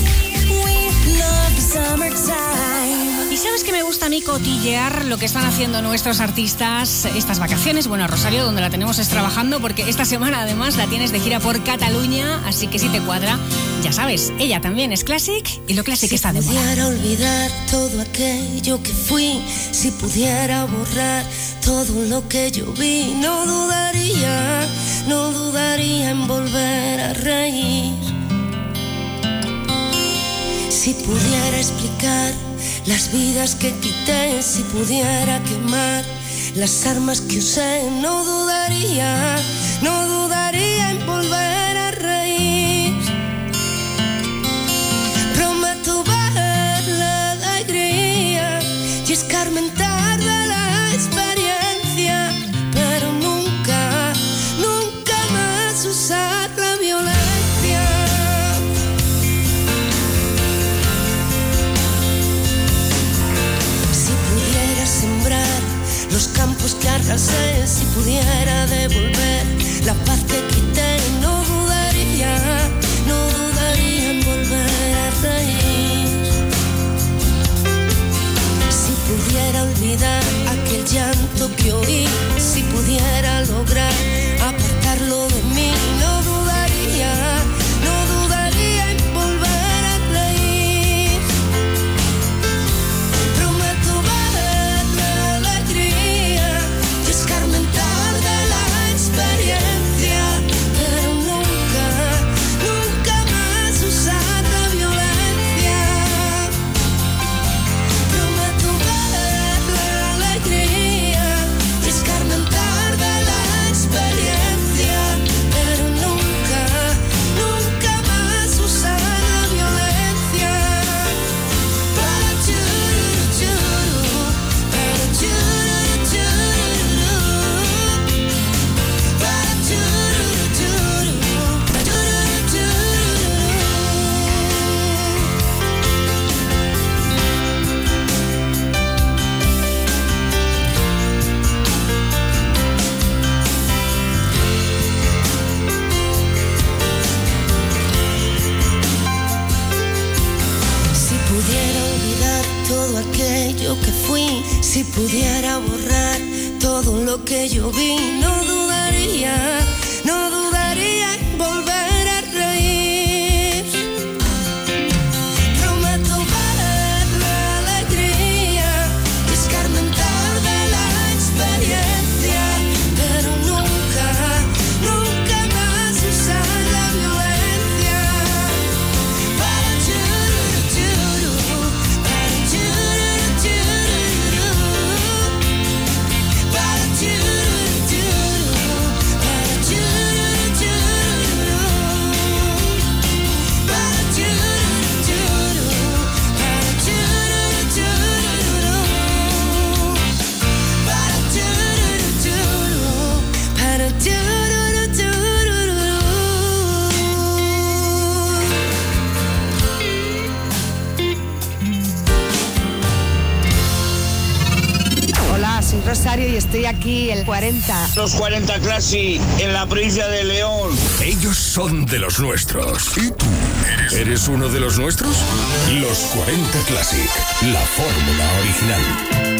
We love summertime. Y sabes que me gusta a mí cotillear lo que están haciendo nuestros artistas estas vacaciones. Bueno, Rosario, donde la tenemos es trabajando, porque esta semana además la tienes de gira por Cataluña, así que si te cuadra, ya sabes, ella también es Classic y lo Classic si está de moda. pudiera olvidar todo aquello que fui, si pudiera borrar todo lo que yo vi, no dudaría, no dudaría en volver a reír. Si pudiera explicar las vidas que quité, si pudiera quemar las armas que usé, no dudaría, no dudaría Si pudiera devolver la paz que quité, no dudaría, no dudaría en volver a reír. Si pudiera olvidar aquel llanto que oí, si pudiera lograr pudiera borrar todo lo que yo vi, no Estoy aquí, el 40. Los 40 Classic, en la provincia de León. Ellos son de los nuestros. ¿Y tú? ¿Eres uno de los nuestros? Los 40 Classic, la fórmula original.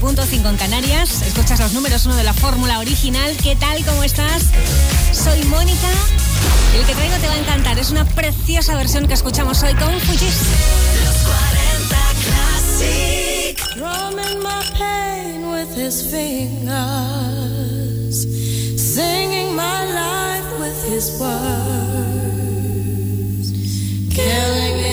en Canarias. Escuchas los números 1 de la fórmula original. ¿Qué tal? ¿Cómo estás? Soy Mónica. El que traigo te va a encantar. Es una preciosa versión que escuchamos hoy con Fujis. With his fingers. Singing my life with his words. Killing me.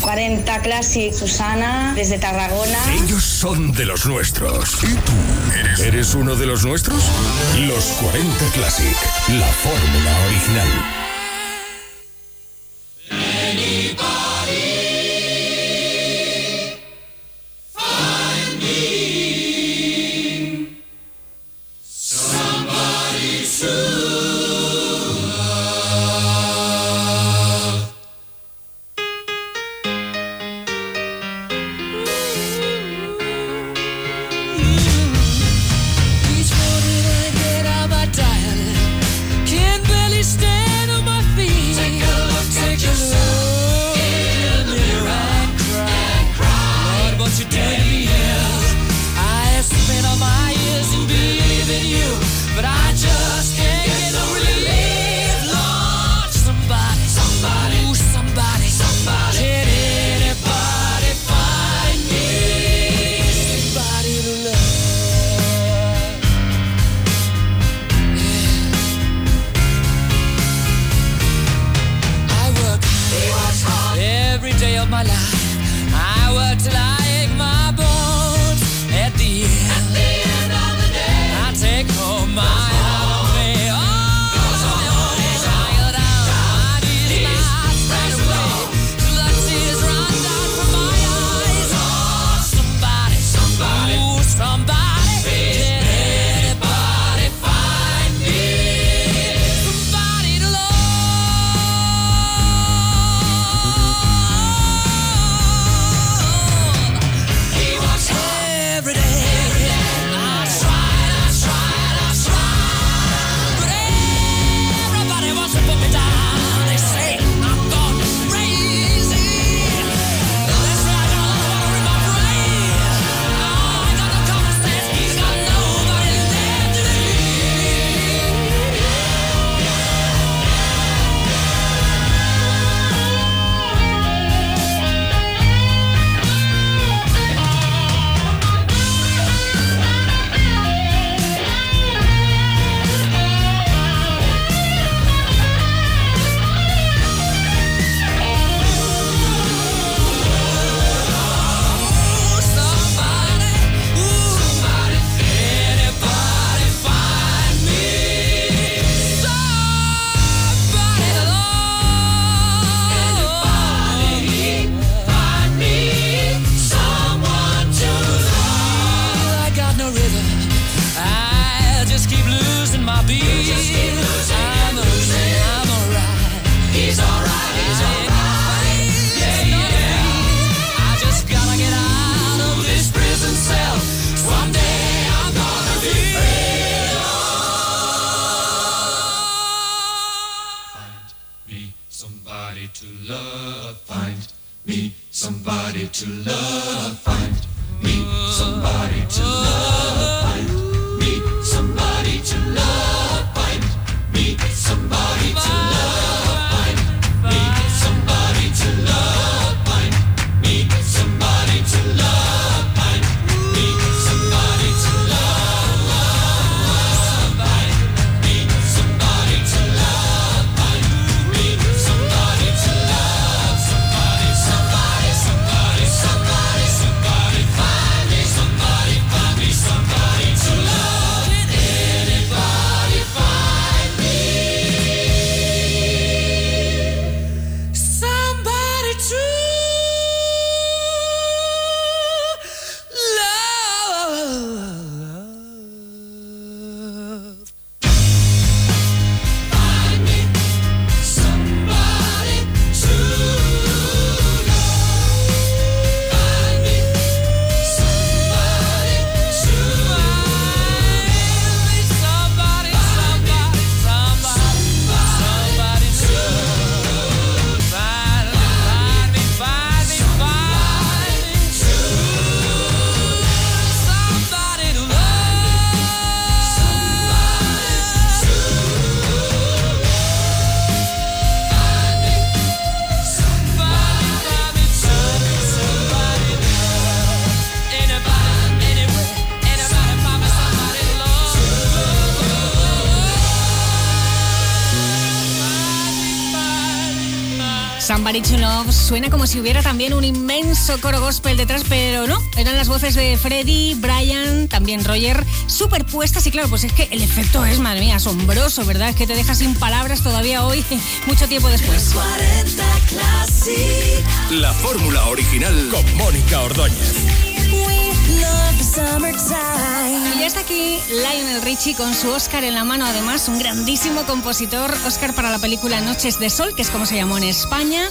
40 Classic, Susana, desde Tarragona. Ellos son de los nuestros. ¿Y tú? ¿Eres uno de los nuestros? Los 40 Classic, la fórmula original. Suena como si hubiera también un inmenso coro gospel detrás, pero no, eran las voces de Freddy, Brian, también Roger, superpuestas y claro, pues es que el efecto es, madre mía, asombroso, ¿verdad? Es que te deja sin palabras todavía hoy, (laughs) mucho tiempo después. La fórmula original con Mónica Ordóñez. Y ya está aquí Lionel Richie con su Oscar en la mano, además, un grandísimo compositor, Oscar para la película Noches de Sol, que es como se llamó en España,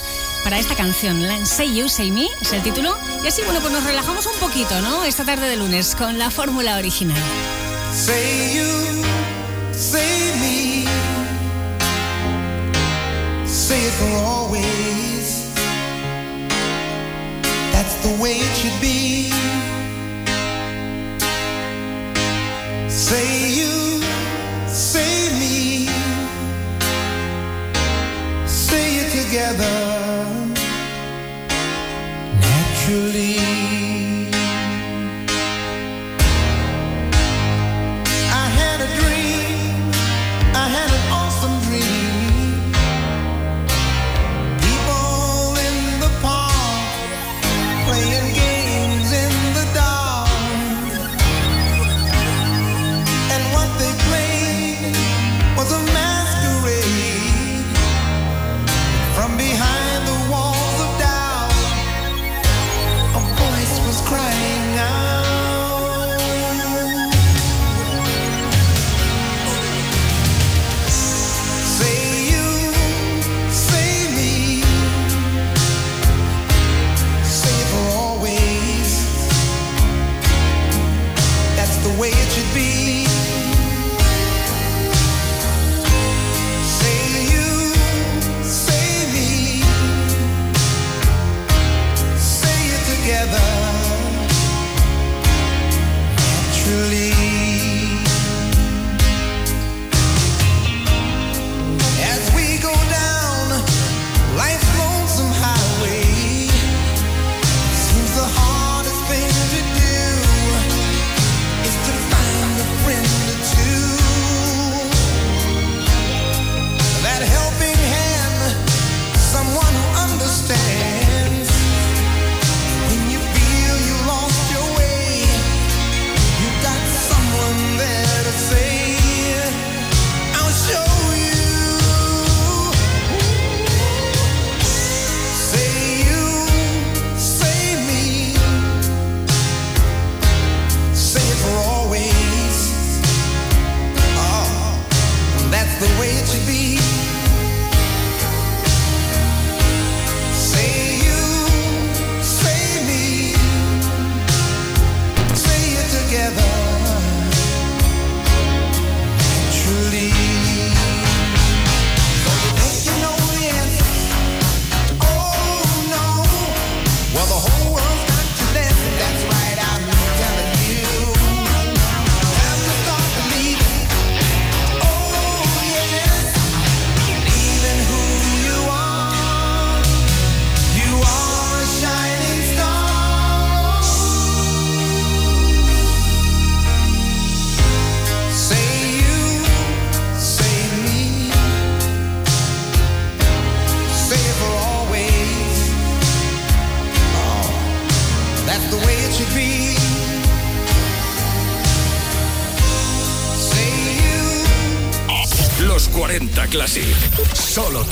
para esta canción, Say You, Say Me, es el título. Y así, bueno, pues nos relajamos un poquito, ¿no? Esta tarde de lunes con la fórmula original. Say you, say me, say it for always. That's the way it should be. Say you, say me, say it together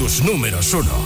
tus números uno.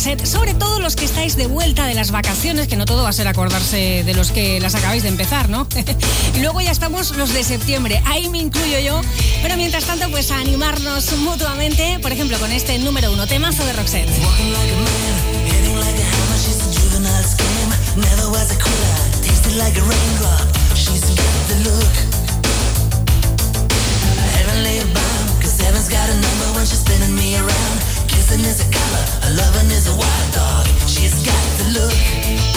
Sobre todo los que estáis de vuelta de las vacaciones, que no todo va a ser acordarse de los que las acabáis de empezar, ¿no? (laughs) Luego ya estamos los de septiembre, ahí me incluyo yo, pero mientras tanto pues a animarnos mutuamente, por ejemplo con este número uno temazo de Roxette. nothing is a color, a loving is a wild dog. She's got the look.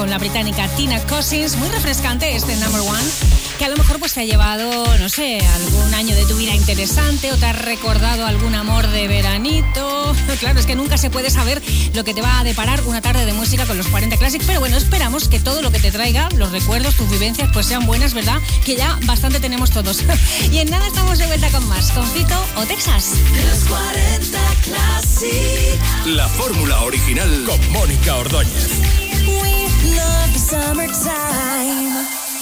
Con la británica Tina Cousins. Muy refrescante este number one. Que a lo mejor pues te ha llevado, no sé, algún año de tu vida interesante o te has recordado algún amor de veranito. (laughs) Claro, es que nunca se puede saber lo que te va a deparar una tarde de música con los 40 Classic, pero bueno, esperamos que todo lo que te traiga, los recuerdos, tus vivencias, pues sean buenas, ¿verdad? Que ya bastante tenemos todos. (laughs) y en nada estamos de vuelta con más, con Fito o Texas. Los 40 Classic. La fórmula original con Mónica Ordóñez.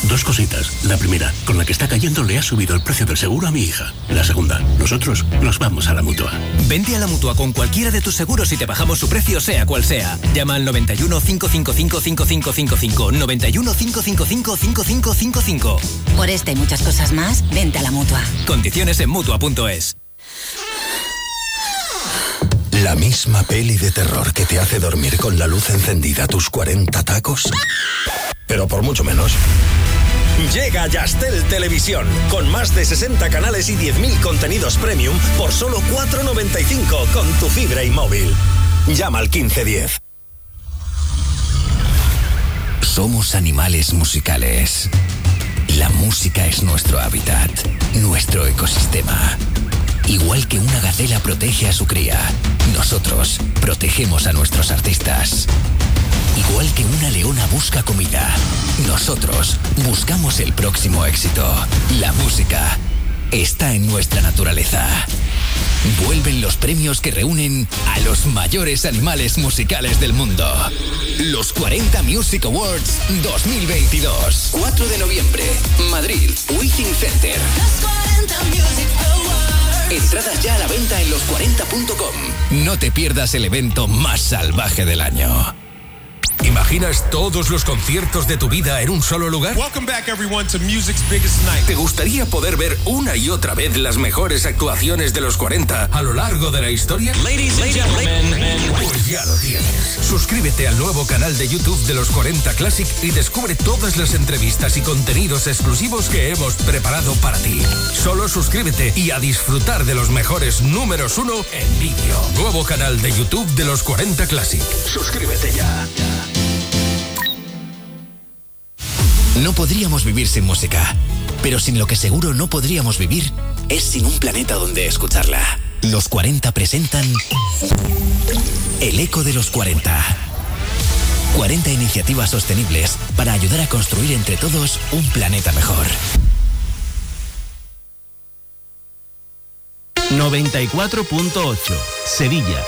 Dos cositas. La primera, con la que está cayendo le ha subido el precio del seguro a mi hija. La segunda, nosotros nos vamos a la mutua. Vente a la mutua con cualquiera de tus seguros y te bajamos su precio, sea cual sea. Llama al 91 555 5555. 91 555 5555. Por esta y muchas cosas más, vente a la mutua. Condiciones en mutua.es. La misma peli de terror que te hace dormir con la luz encendida tus 40 tacos. Pero por mucho menos. Llega Yastel Televisión, con más de 60 canales y 10.000 contenidos premium por solo 4,95 con tu fibra y móvil. Llama al 1510. Somos animales musicales. La música es nuestro hábitat, nuestro ecosistema. Igual que una gacela protege a su cría, nosotros protegemos a nuestros artistas. Igual que una leona busca comida, nosotros buscamos el próximo éxito. La música está en nuestra naturaleza. Vuelven los premios que reúnen a los mayores animales musicales del mundo. Los 40 Music Awards 2022. 4 de noviembre, Madrid, Wizzing Center. Entradas ya a la venta en los40.com. No te pierdas el evento más salvaje del año. ¿Imaginas todos los conciertos de tu vida en un solo lugar? Welcome back, everyone, to Music's Biggest Night. ¿Te gustaría poder ver una y otra vez las mejores actuaciones de los 40 a lo largo de la historia? Ladies and gentlemen. Pues ya lo tienes. Suscríbete al nuevo canal de YouTube de los 40 Classic y descubre todas las entrevistas y contenidos exclusivos que hemos preparado para ti. Solo suscríbete y a disfrutar de los mejores números uno en vídeo. Nuevo canal de YouTube de los 40 Classic. Suscríbete ya. No podríamos vivir sin música, pero sin lo que seguro no podríamos vivir es sin un planeta donde escucharla. Los 40 presentan El Eco de los 40. 40 iniciativas sostenibles para ayudar a construir entre todos un planeta mejor. 94.8 Sevilla.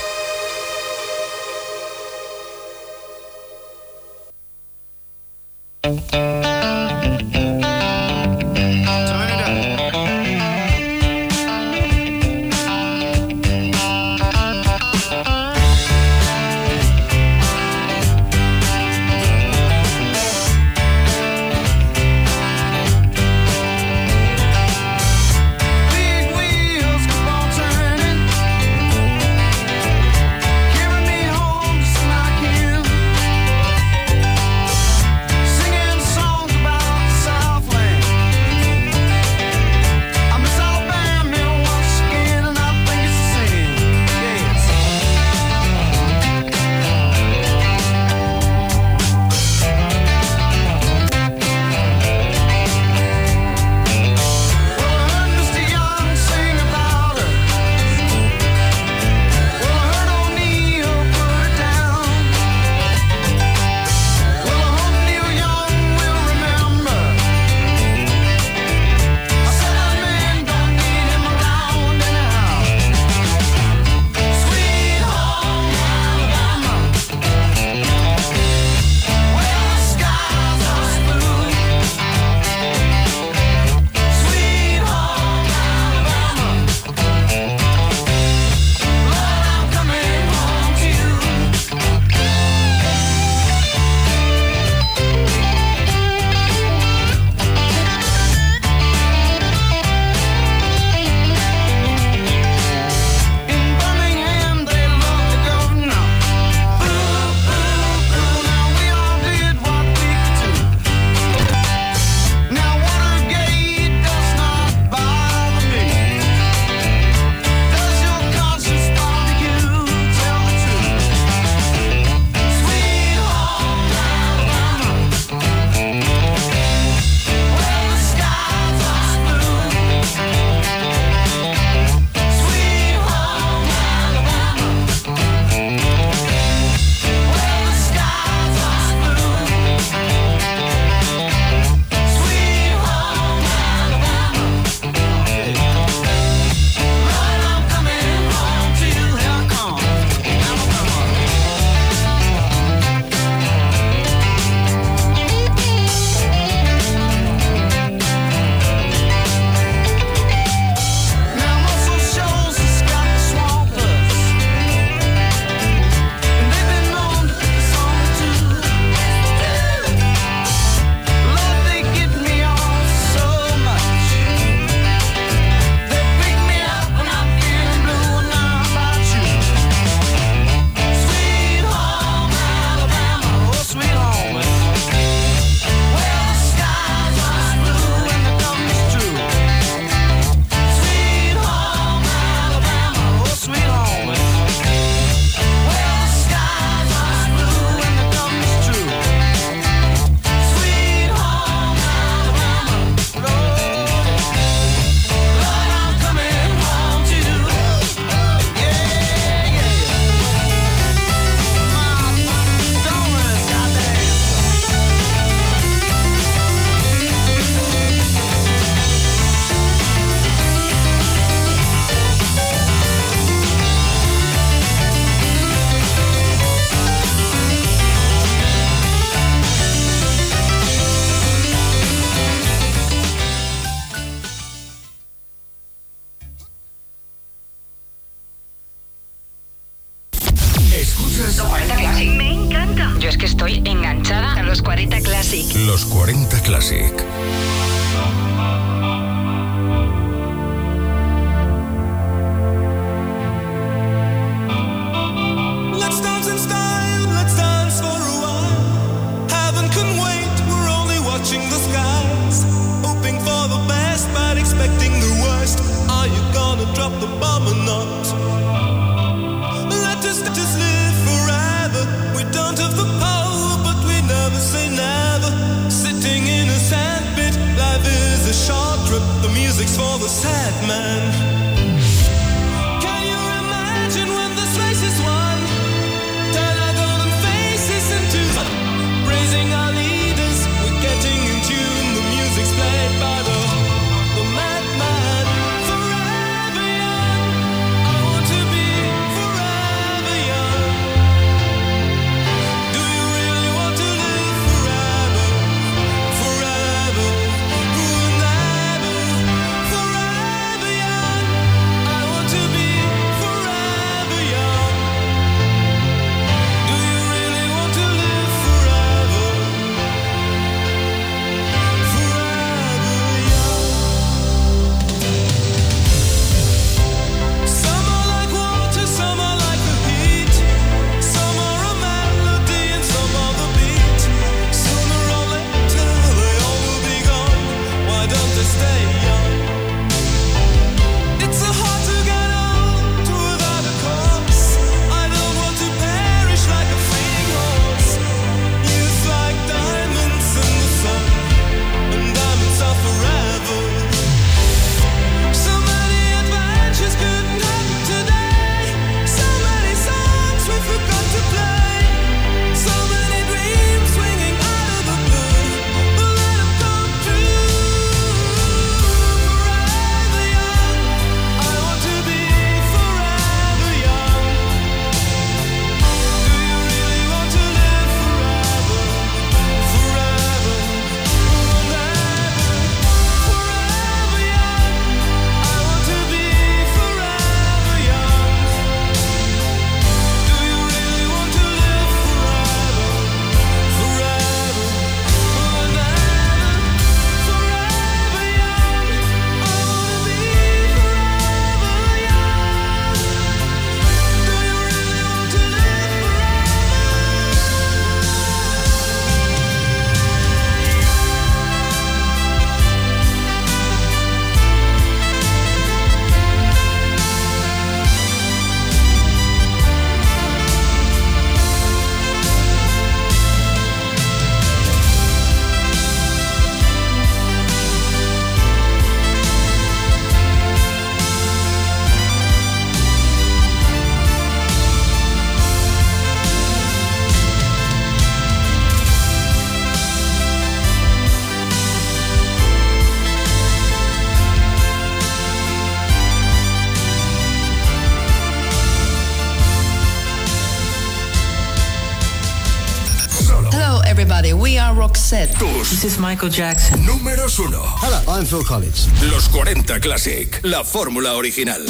This is Michael Jackson. Números 1. Hello, I'm Phil Collins. Los 40 Classic, la fórmula original.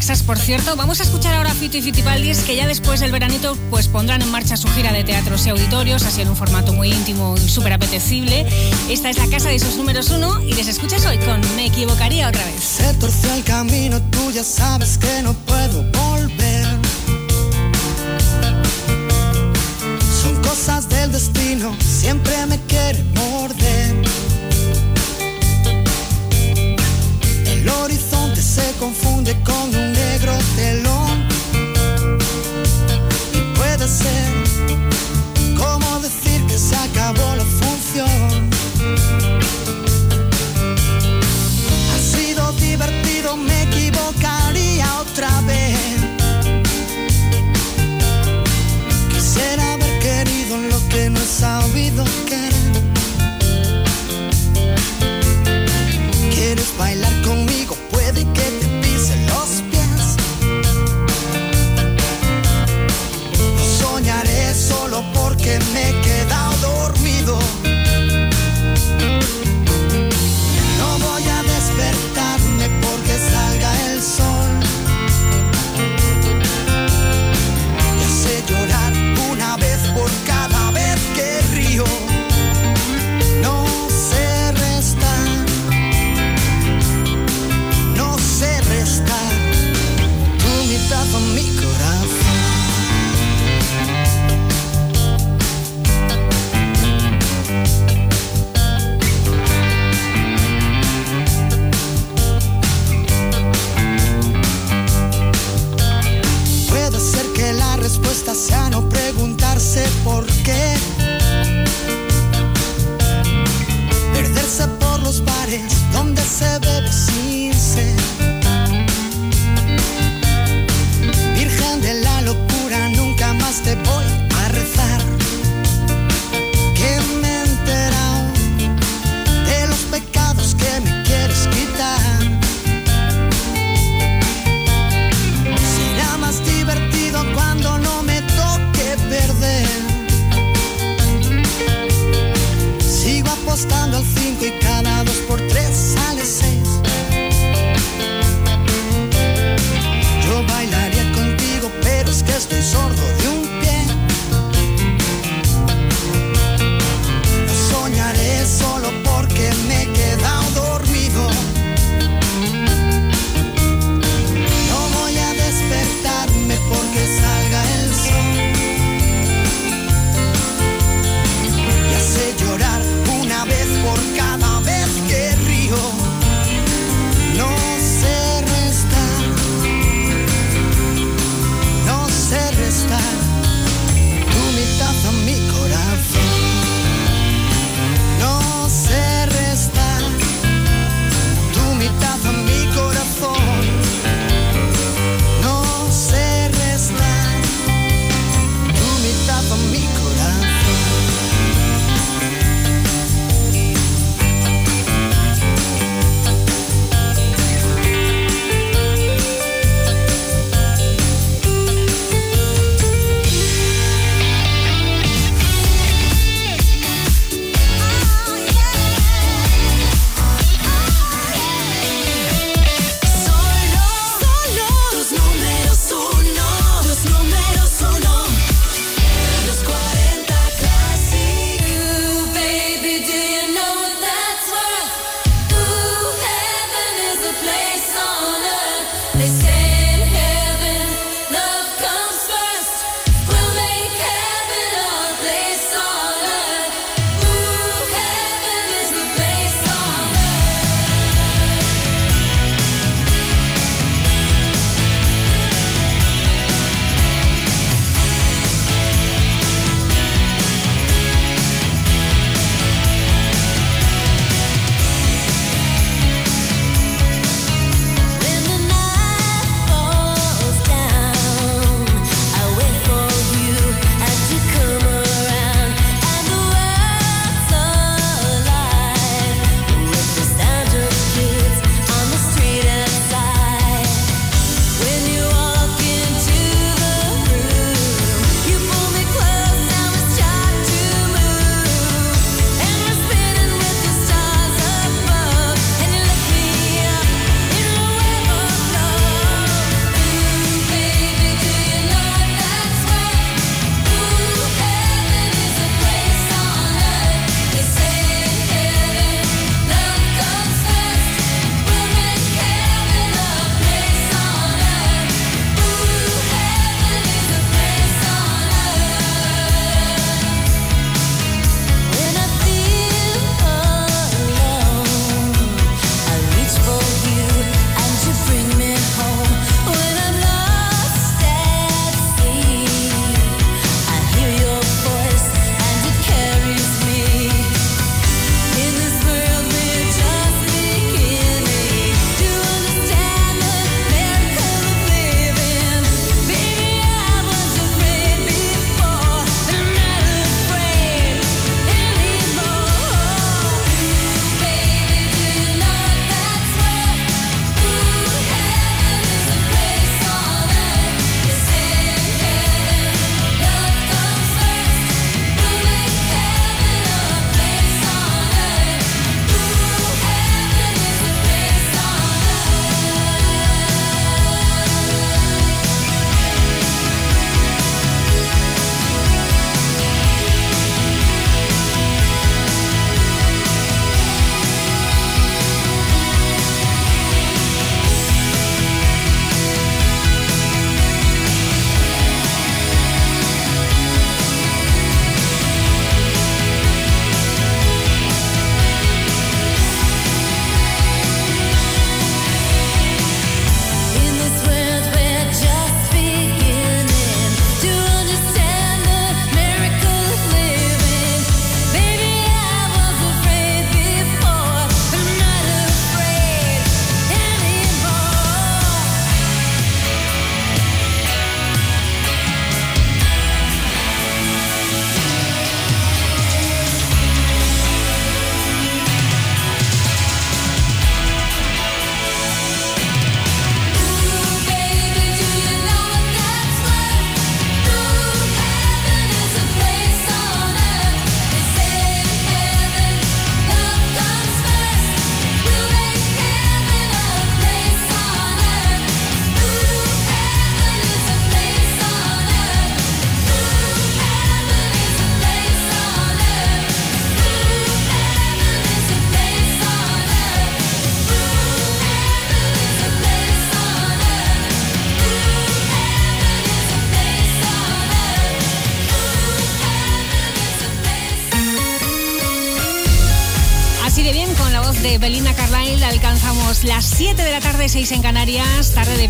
Texas, por cierto. Vamos a escuchar ahora a Fito y Fitipaldis, que ya después del veranito pues pondrán en marcha su gira de teatros y auditorios, así en un formato muy íntimo y súper apetecible. Esta es la casa de sus números uno y les escuchas hoy con Me equivocaría otra vez. Se torció el camino, tú ya sabes que no puedo volver. Son cosas del destino, siempre me quieren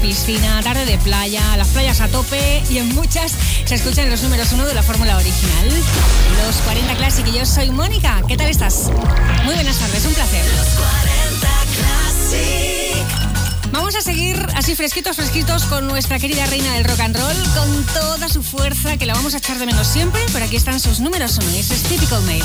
piscina, tarde de playa, las playas a tope y en muchas se escuchan los números uno de la fórmula original. Los 40 Classic y yo soy Mónica. ¿Qué tal estás? Muy buenas tardes, un placer. Los 40 Classic. Vamos a seguir así fresquitos, fresquitos con nuestra querida reina del rock and roll, con toda su fuerza que la vamos a echar de menos siempre, pero aquí están sus números uno y ese es típico mail.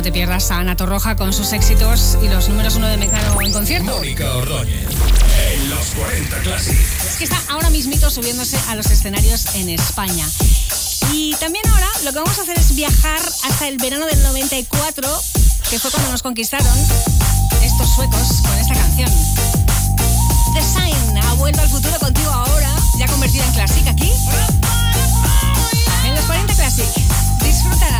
No te pierdas a Ana Torroja con sus éxitos y los números uno de Mecano en concierto. Mónica Ordóñez. En los 40 Classic. Es que está ahora mismito subiéndose a los escenarios en España. Y también ahora lo que vamos a hacer es viajar hasta el verano del 94, que fue cuando nos conquistaron estos suecos con esta canción. The Sign ha vuelto al futuro contigo ahora, ya convertida en Classic aquí. En los 40 Classic. Disfrútala.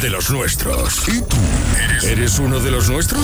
De los nuestros. ¿Y tú eres, uno de los nuestros?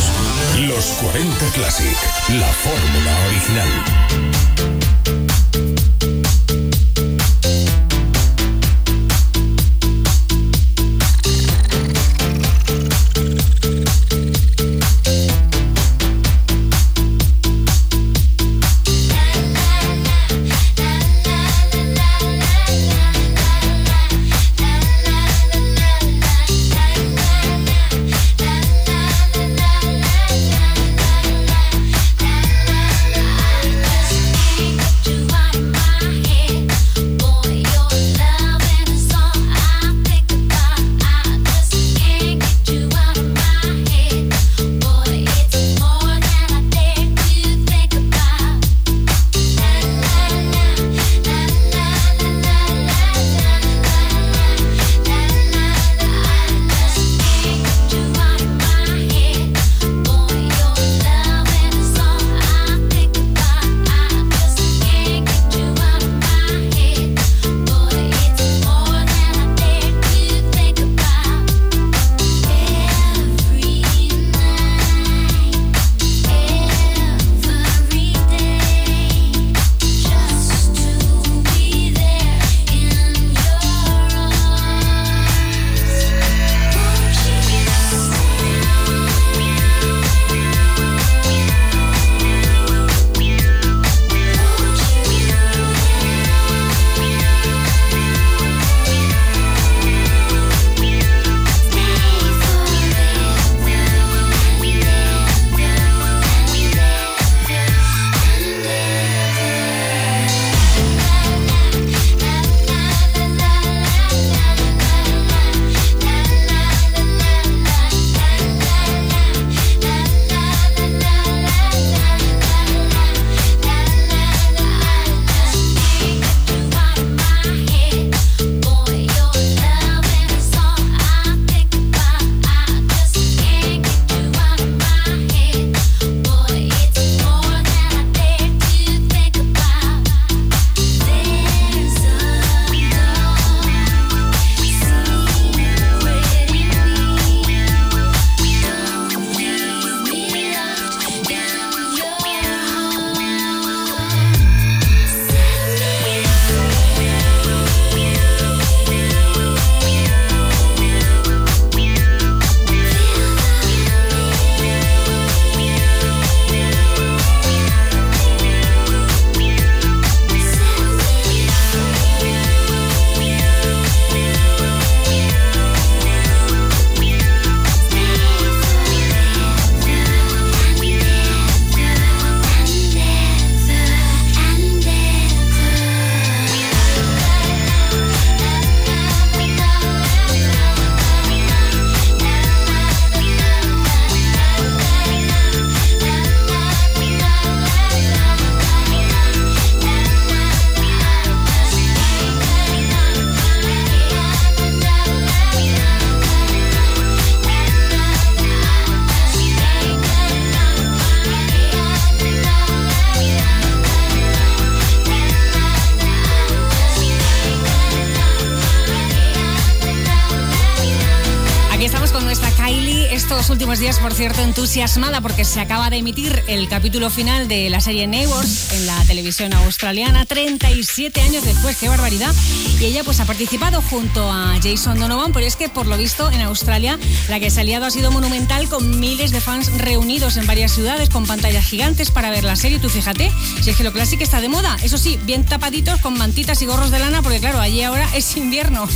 Entusiasmada porque se acaba de emitir el capítulo final de la serie Neighbours en la televisión australiana, 37 años después, qué barbaridad. Y ella pues ha participado junto a Jason Donovan, pero es que por lo visto en Australia la que se ha liado ha sido monumental con miles de fans reunidos en varias ciudades con pantallas gigantes para ver la serie. Tú fíjate, si es que lo clásico está de moda. Eso sí, bien tapaditos con mantitas y gorros de lana porque claro, allí ahora es invierno.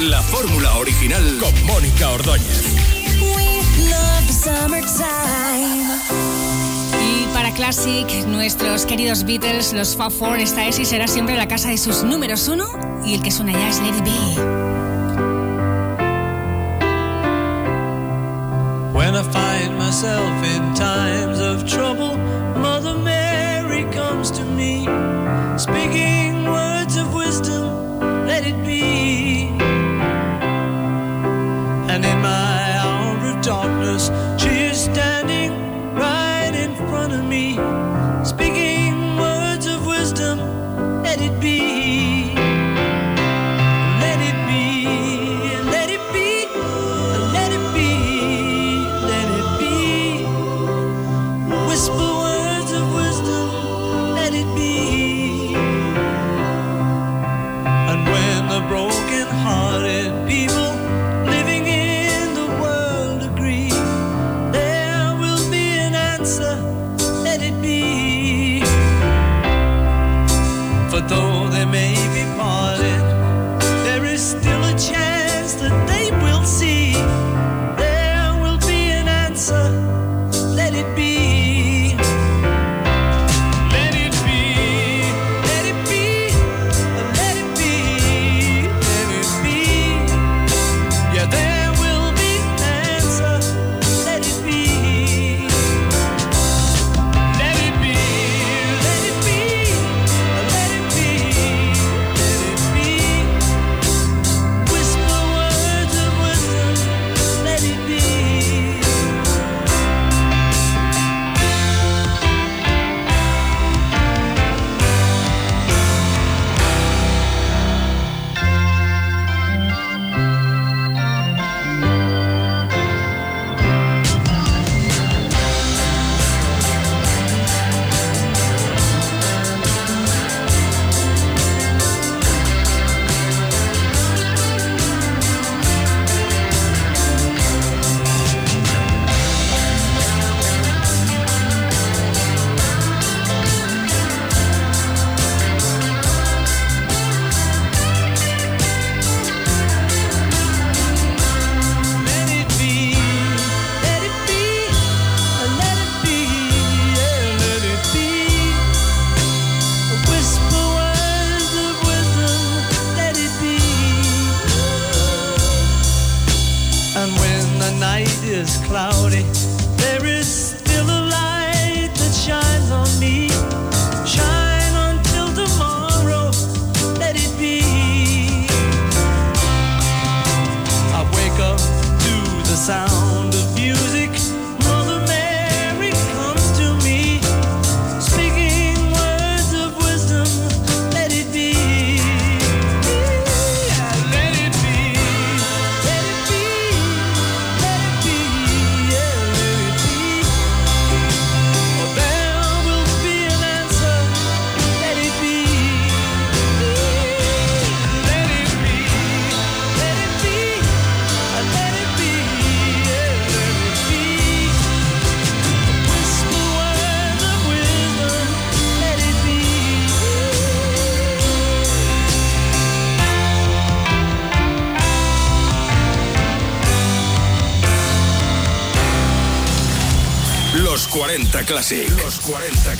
La fórmula original con Mónica Ordóñez. Y para Classic, nuestros queridos Beatles, los Fab Four, esta es y será siempre la casa de sus números uno y el que suena ya es Lady B.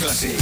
Classic.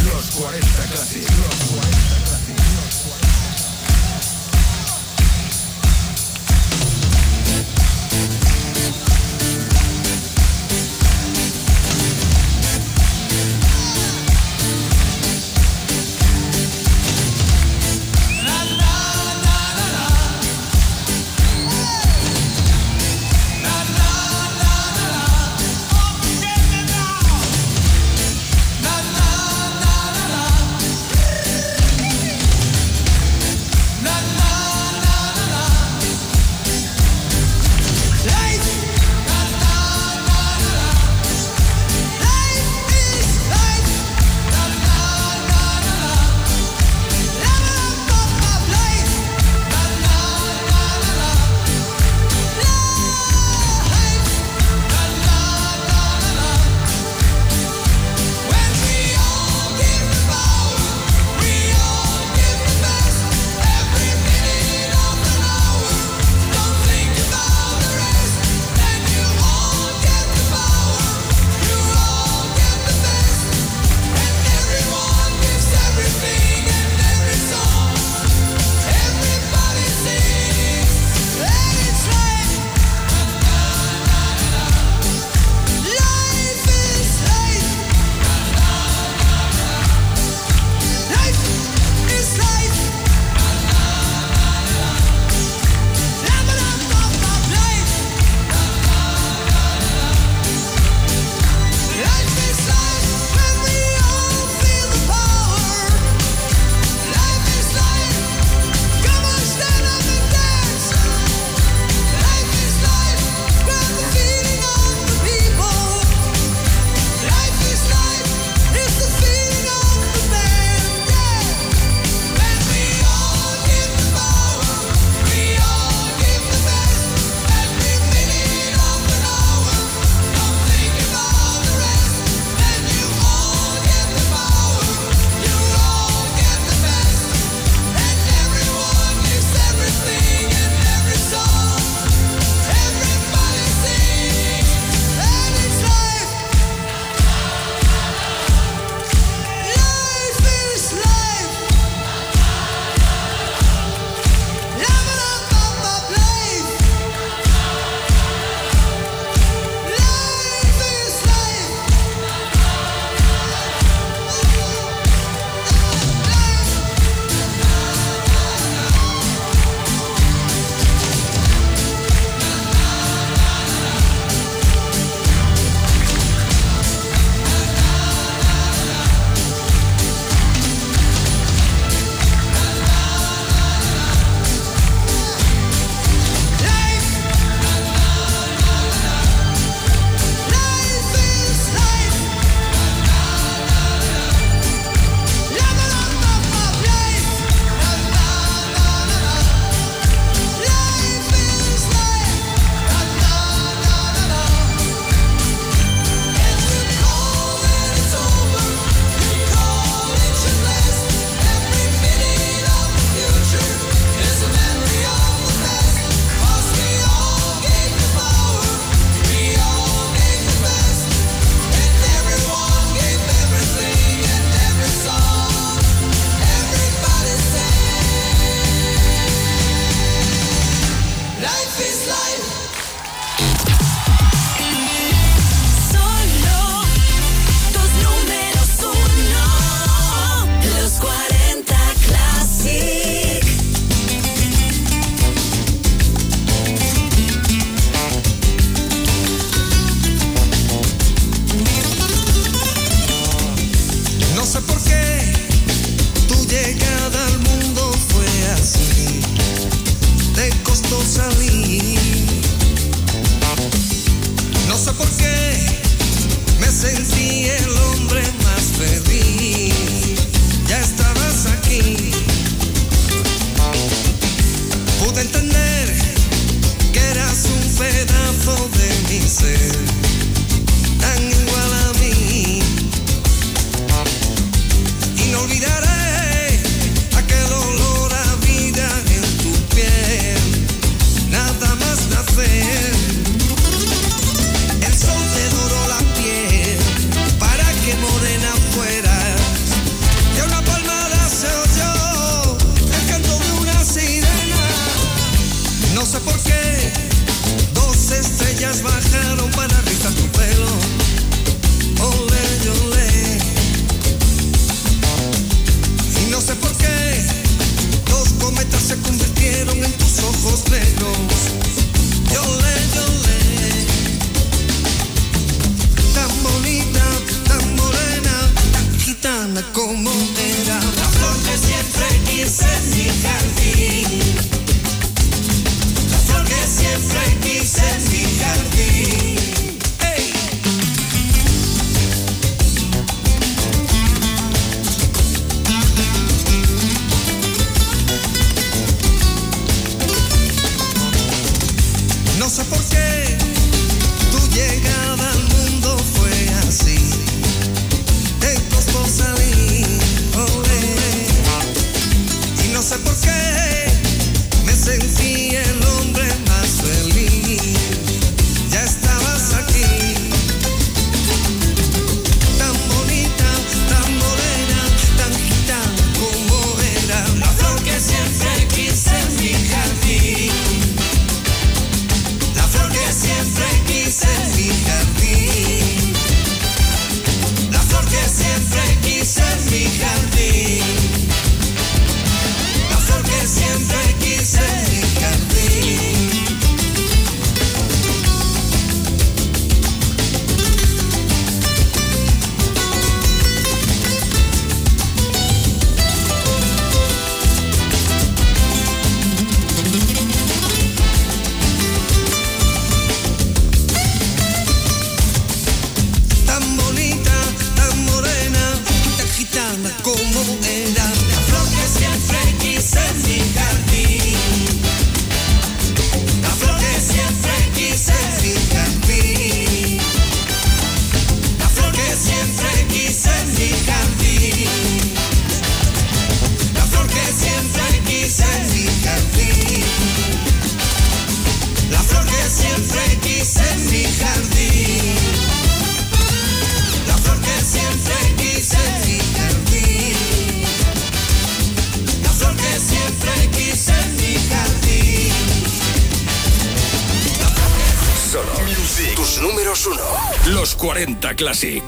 Classic.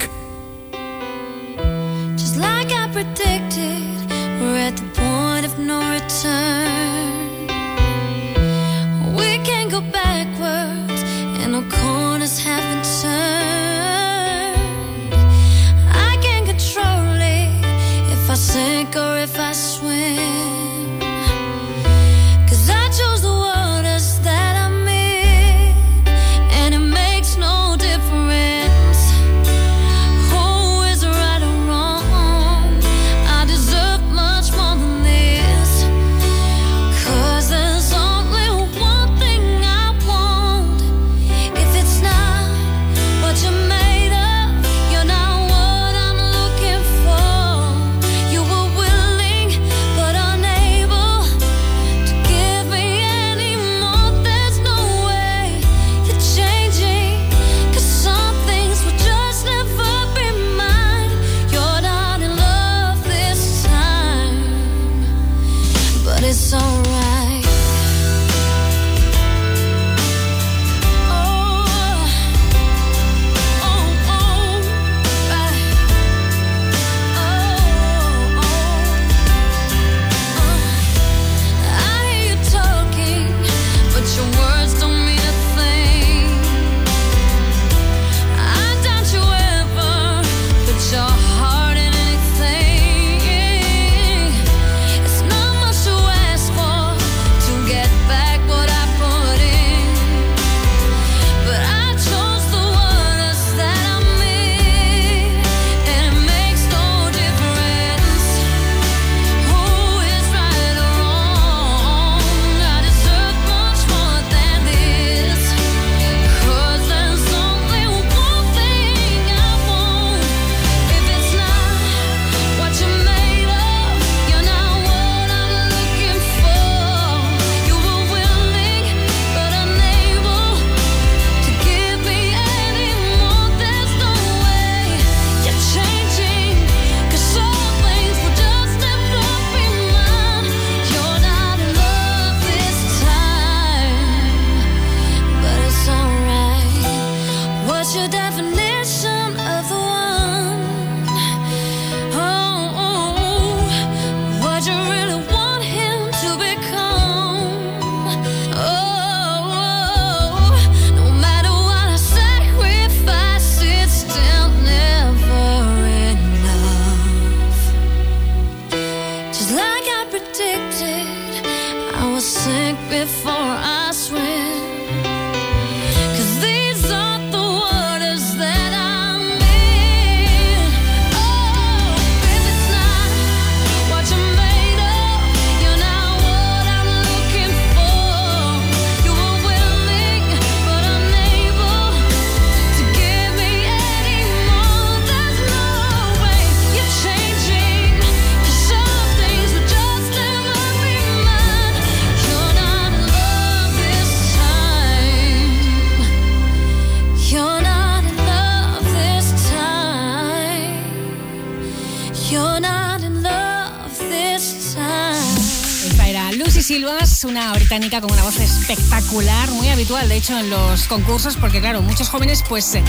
Británica con una voz espectacular, muy habitual de hecho en los concursos, porque claro, muchos jóvenes pues eh,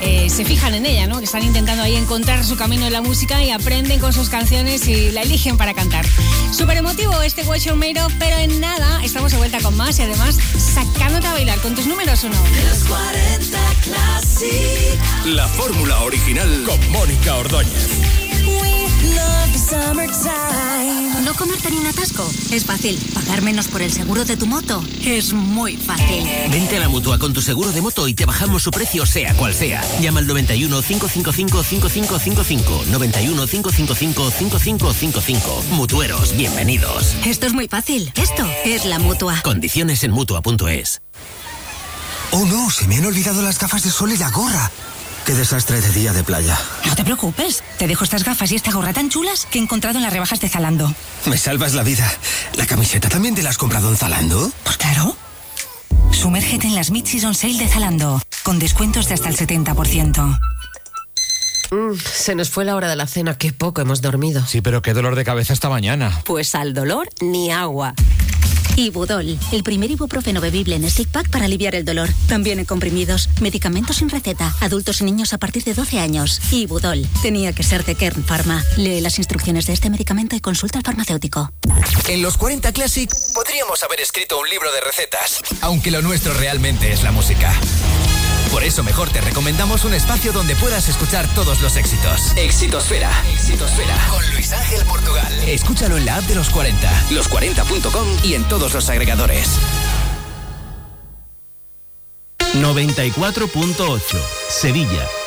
eh, se fijan en ella, ¿no? Que están intentando ahí encontrar su camino en la música y aprenden con sus canciones y la eligen para cantar. Súper emotivo este Watch Your Made pero en nada estamos de vuelta con más y además sacándote a bailar con tus números uno. Los 40 Classic. La fórmula original con Mónica Ordóñez. ¿No comerte ni un atasco? Es fácil. ¿Pagar menos por el seguro de tu moto? Es muy fácil. Vente a la mutua con tu seguro de moto y te bajamos su precio, sea cual sea. Llama al 91 555 5555. 91 555 5555. Mutueros, bienvenidos. Esto es muy fácil. Esto es la mutua. Condiciones en mutua.es. Oh no, se me han olvidado las gafas de sol y la gorra. Qué desastre de día de playa. No te preocupes, te dejo estas gafas y esta gorra tan chulas que he encontrado en las rebajas de Zalando. Me salvas la vida. ¿La camiseta también te la has comprado en Zalando? Pues claro. Sumérgete en las Mid-Season Sale de Zalando, con descuentos de hasta el 70%. Mm, se nos fue la hora de la cena, qué poco hemos dormido. Sí, pero qué dolor de cabeza esta mañana. Pues al dolor ni agua. Ibudol, el primer ibuprofeno bebible en stick pack para aliviar el dolor. También en comprimidos, medicamentos sin receta, adultos y niños a partir de 12 años. Ibudol, tenía que ser de Kern Pharma. Lee las instrucciones de este medicamento y consulta al farmacéutico. En los 40 Classic podríamos haber escrito un libro de recetas, aunque lo nuestro realmente es la música. Por eso mejor te recomendamos un espacio donde puedas escuchar todos los éxitos. Exitosfera. Exitosfera. Con Luis Ángel Portugal. Escúchalo en la app de los 40, los40.com y en todos los agregadores. 94.8 Sevilla.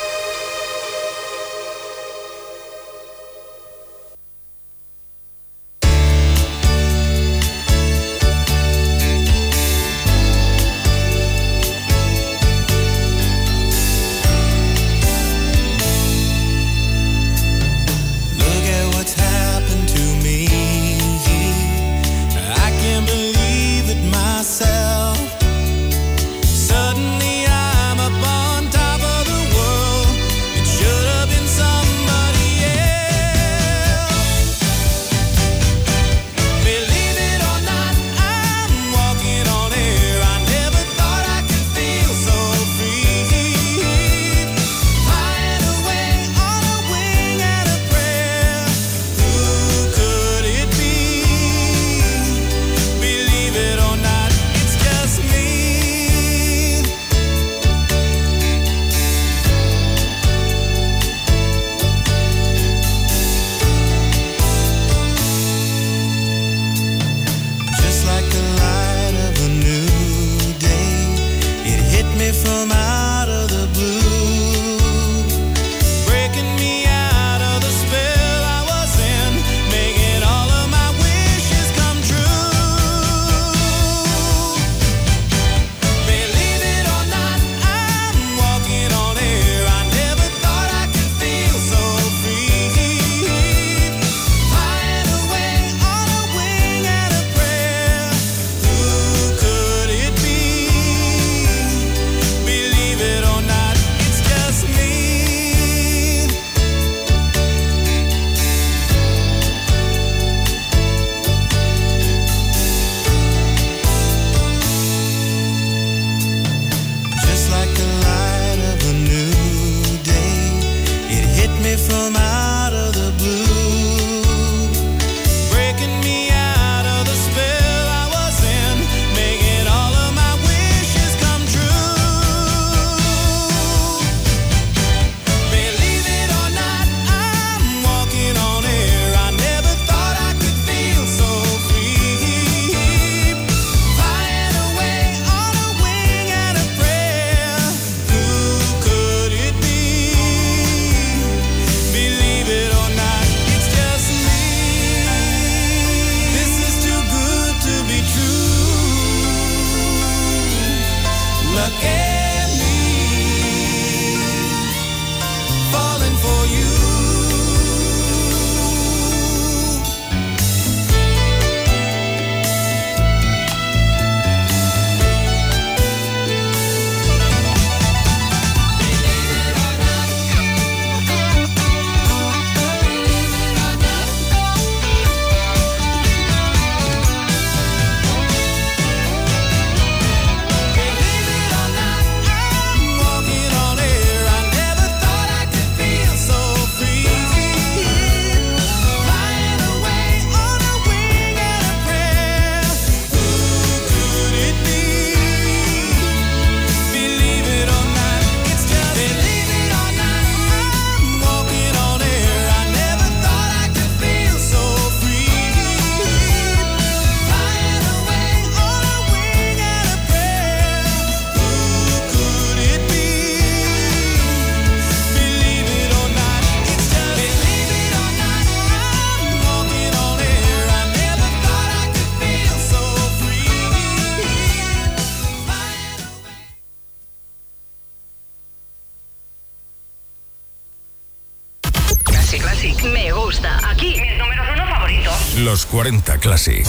Classic.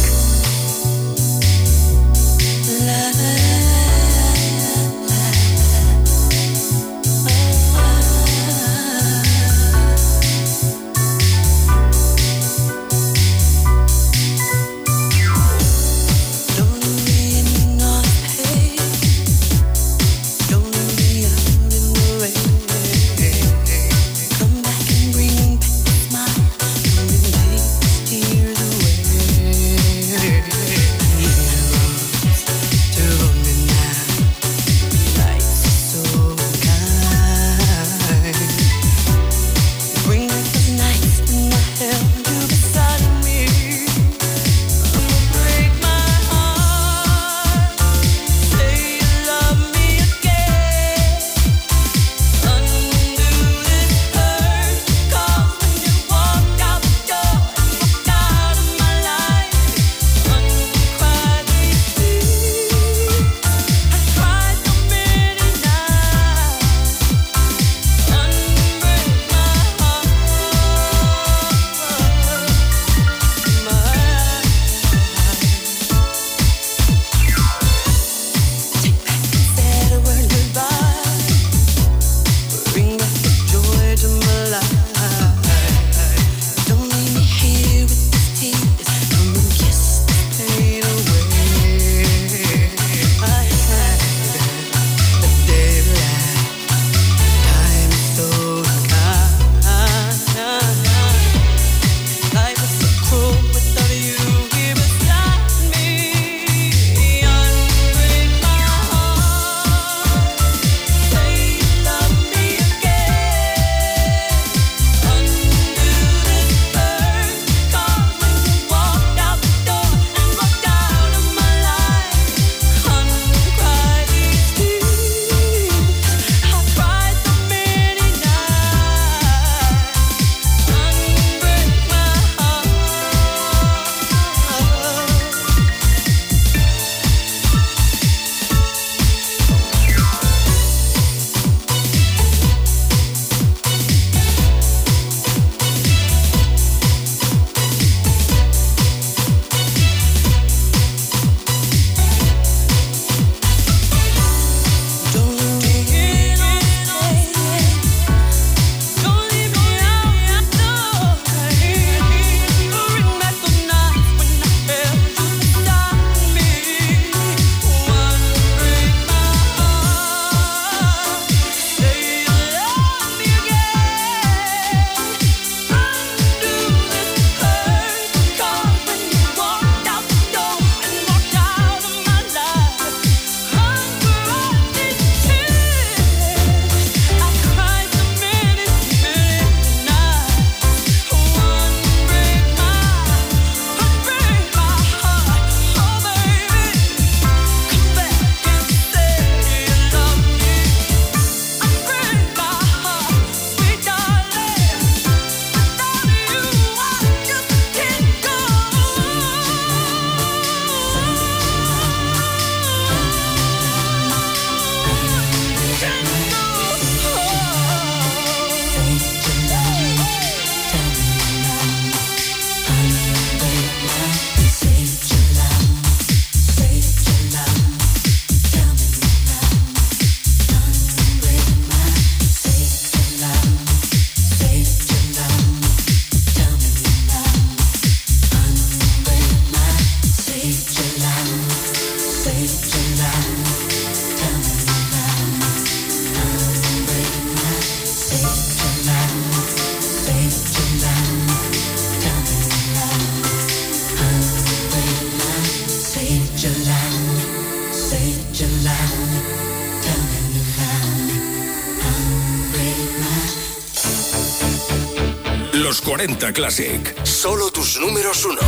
Los 40 Classic. Solo tus números uno.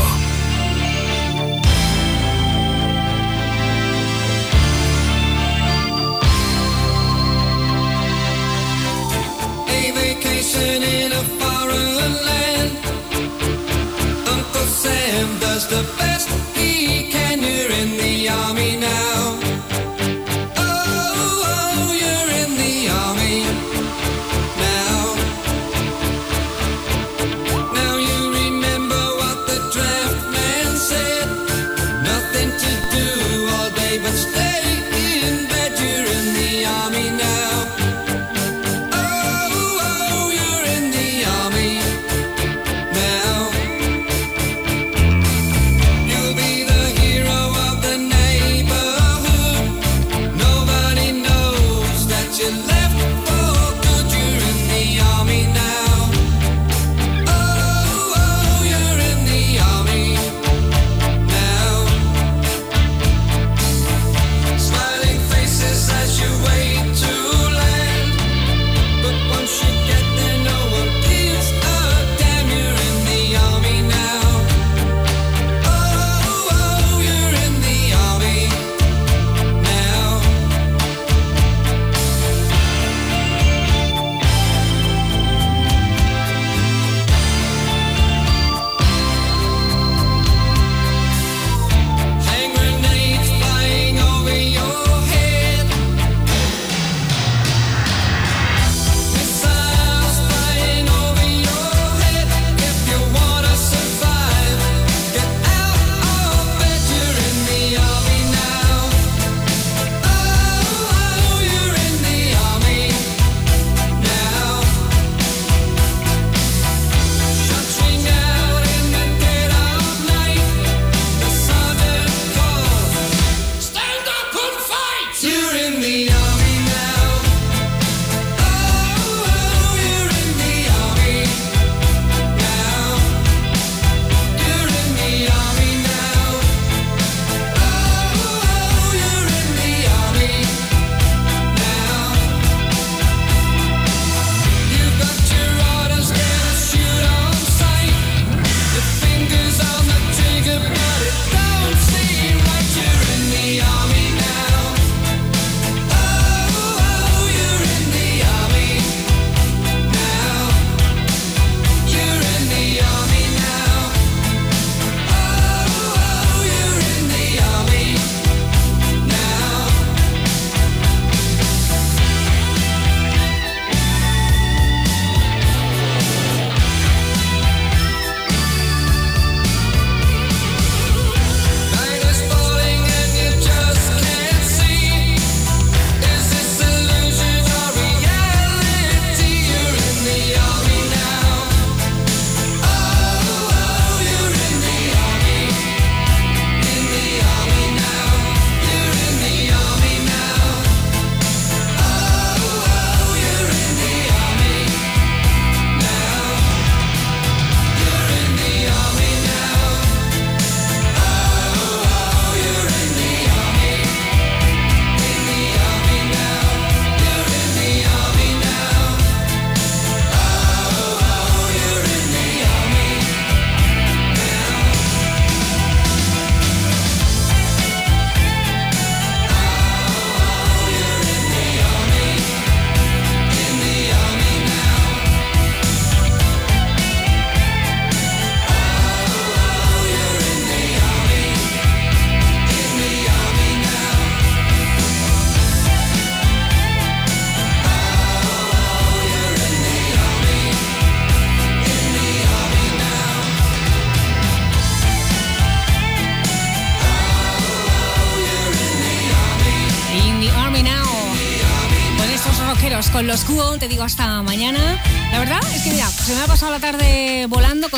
A vacation in a foreign land. Uncle Sam does the best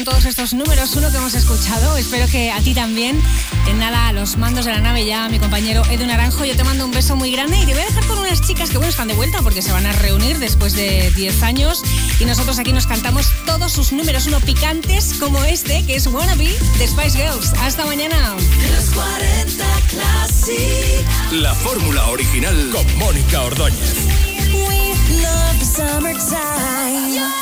con todos estos números uno que hemos escuchado. Espero que a ti también. En nada, a los mandos de la nave ya, mi compañero Edu Naranjo. Yo te mando un beso muy grande y te voy a dejar con unas chicas que, bueno, están de vuelta porque se van a reunir después de 10 años. Y nosotros aquí nos cantamos todos sus números uno picantes, como este, que es Wannabe de Spice Girls. Hasta mañana. Los 40 Classic. La fórmula original con Mónica Ordóñez. We love summertime. Yeah.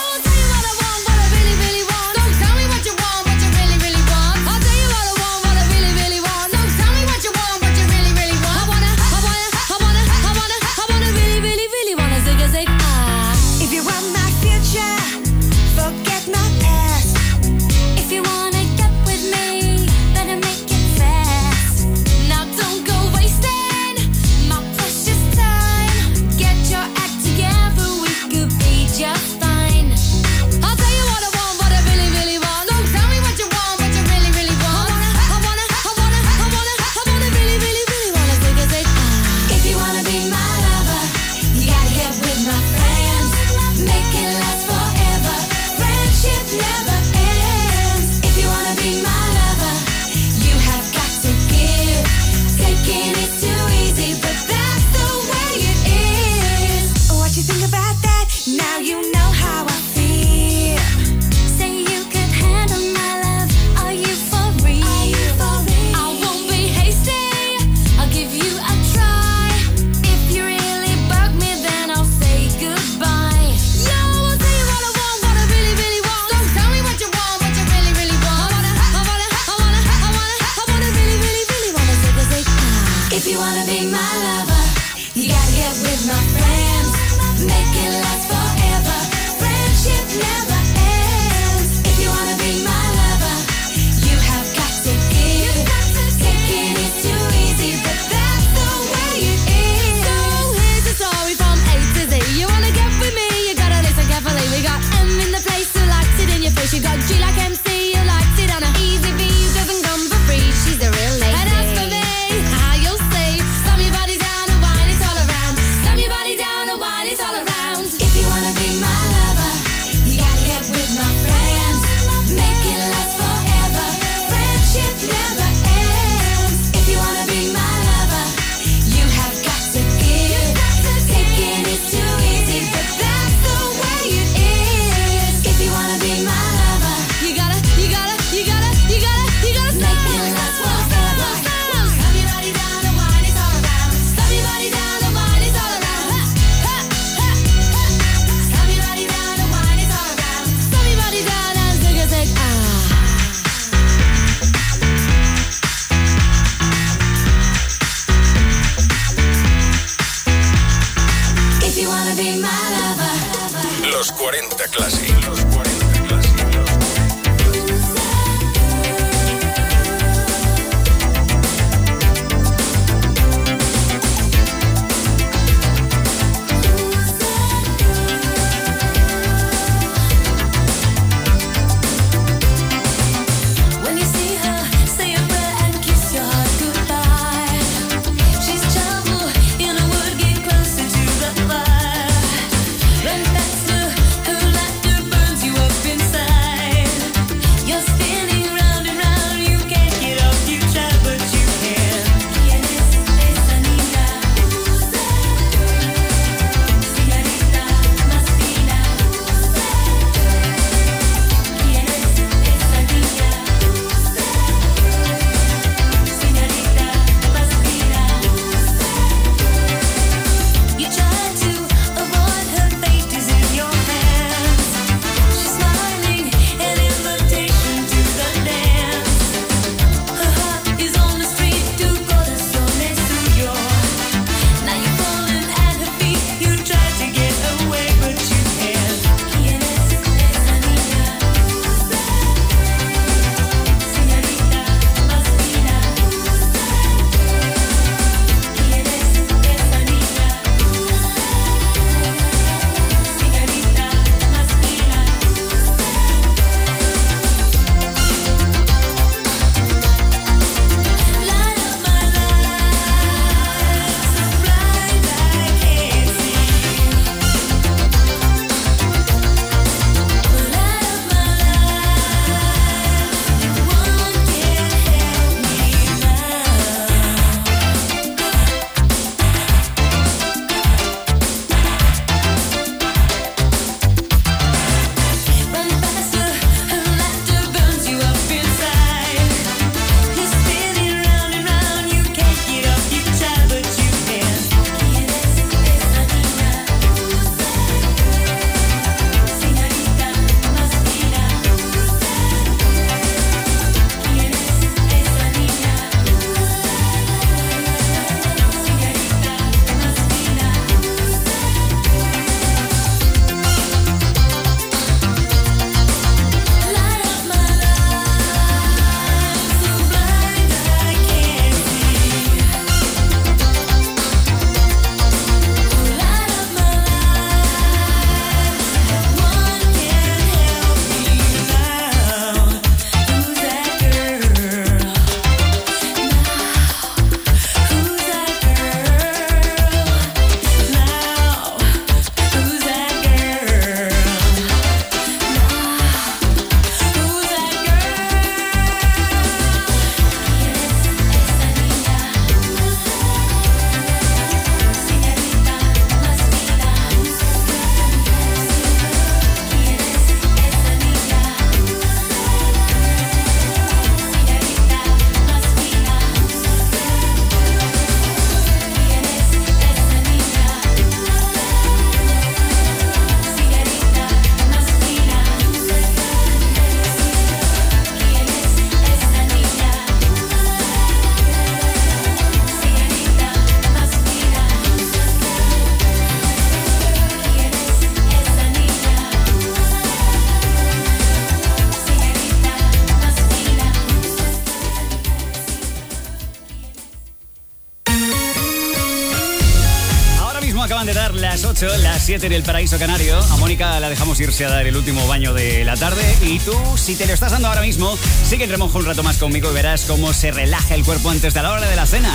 7 en el paraíso canario. A Mónica la dejamos irse a dar el último baño de la tarde. Y tú, si te lo estás dando ahora mismo, sigue en remojo un rato más conmigo y verás cómo se relaja el cuerpo antes de la hora de la cena.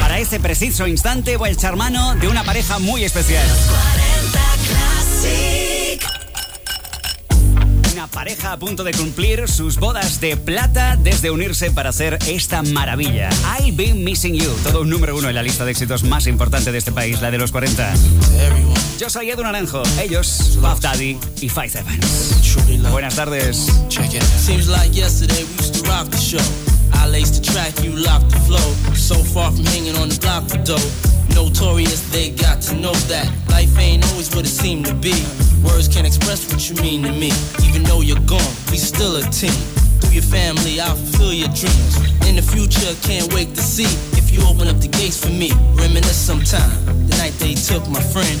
Para este preciso instante voy a echar mano de una pareja muy especial. Una pareja a punto de cumplir sus bodas de plata desde unirse para hacer esta maravilla. I've been missing you. Todo un número uno en la lista de éxitos más importante de este país, la de los 40. Yo soy Edu Naranjo, ellos, Puff Daddy y Five Evans. Buenas tardes. Seems like yesterday we used to rock the show. I laced the track, you locked the flow. So far from hanging on the block dough. Notorious, they got to know that life ain't always what it seemed to be. Words can't express what you mean to me. Even though you're gone, we still a team. Through your family, I'll fulfill your dreams. In the future, can't wait to see if you open up the gates for me. Reminisce sometime. The night they took my friend.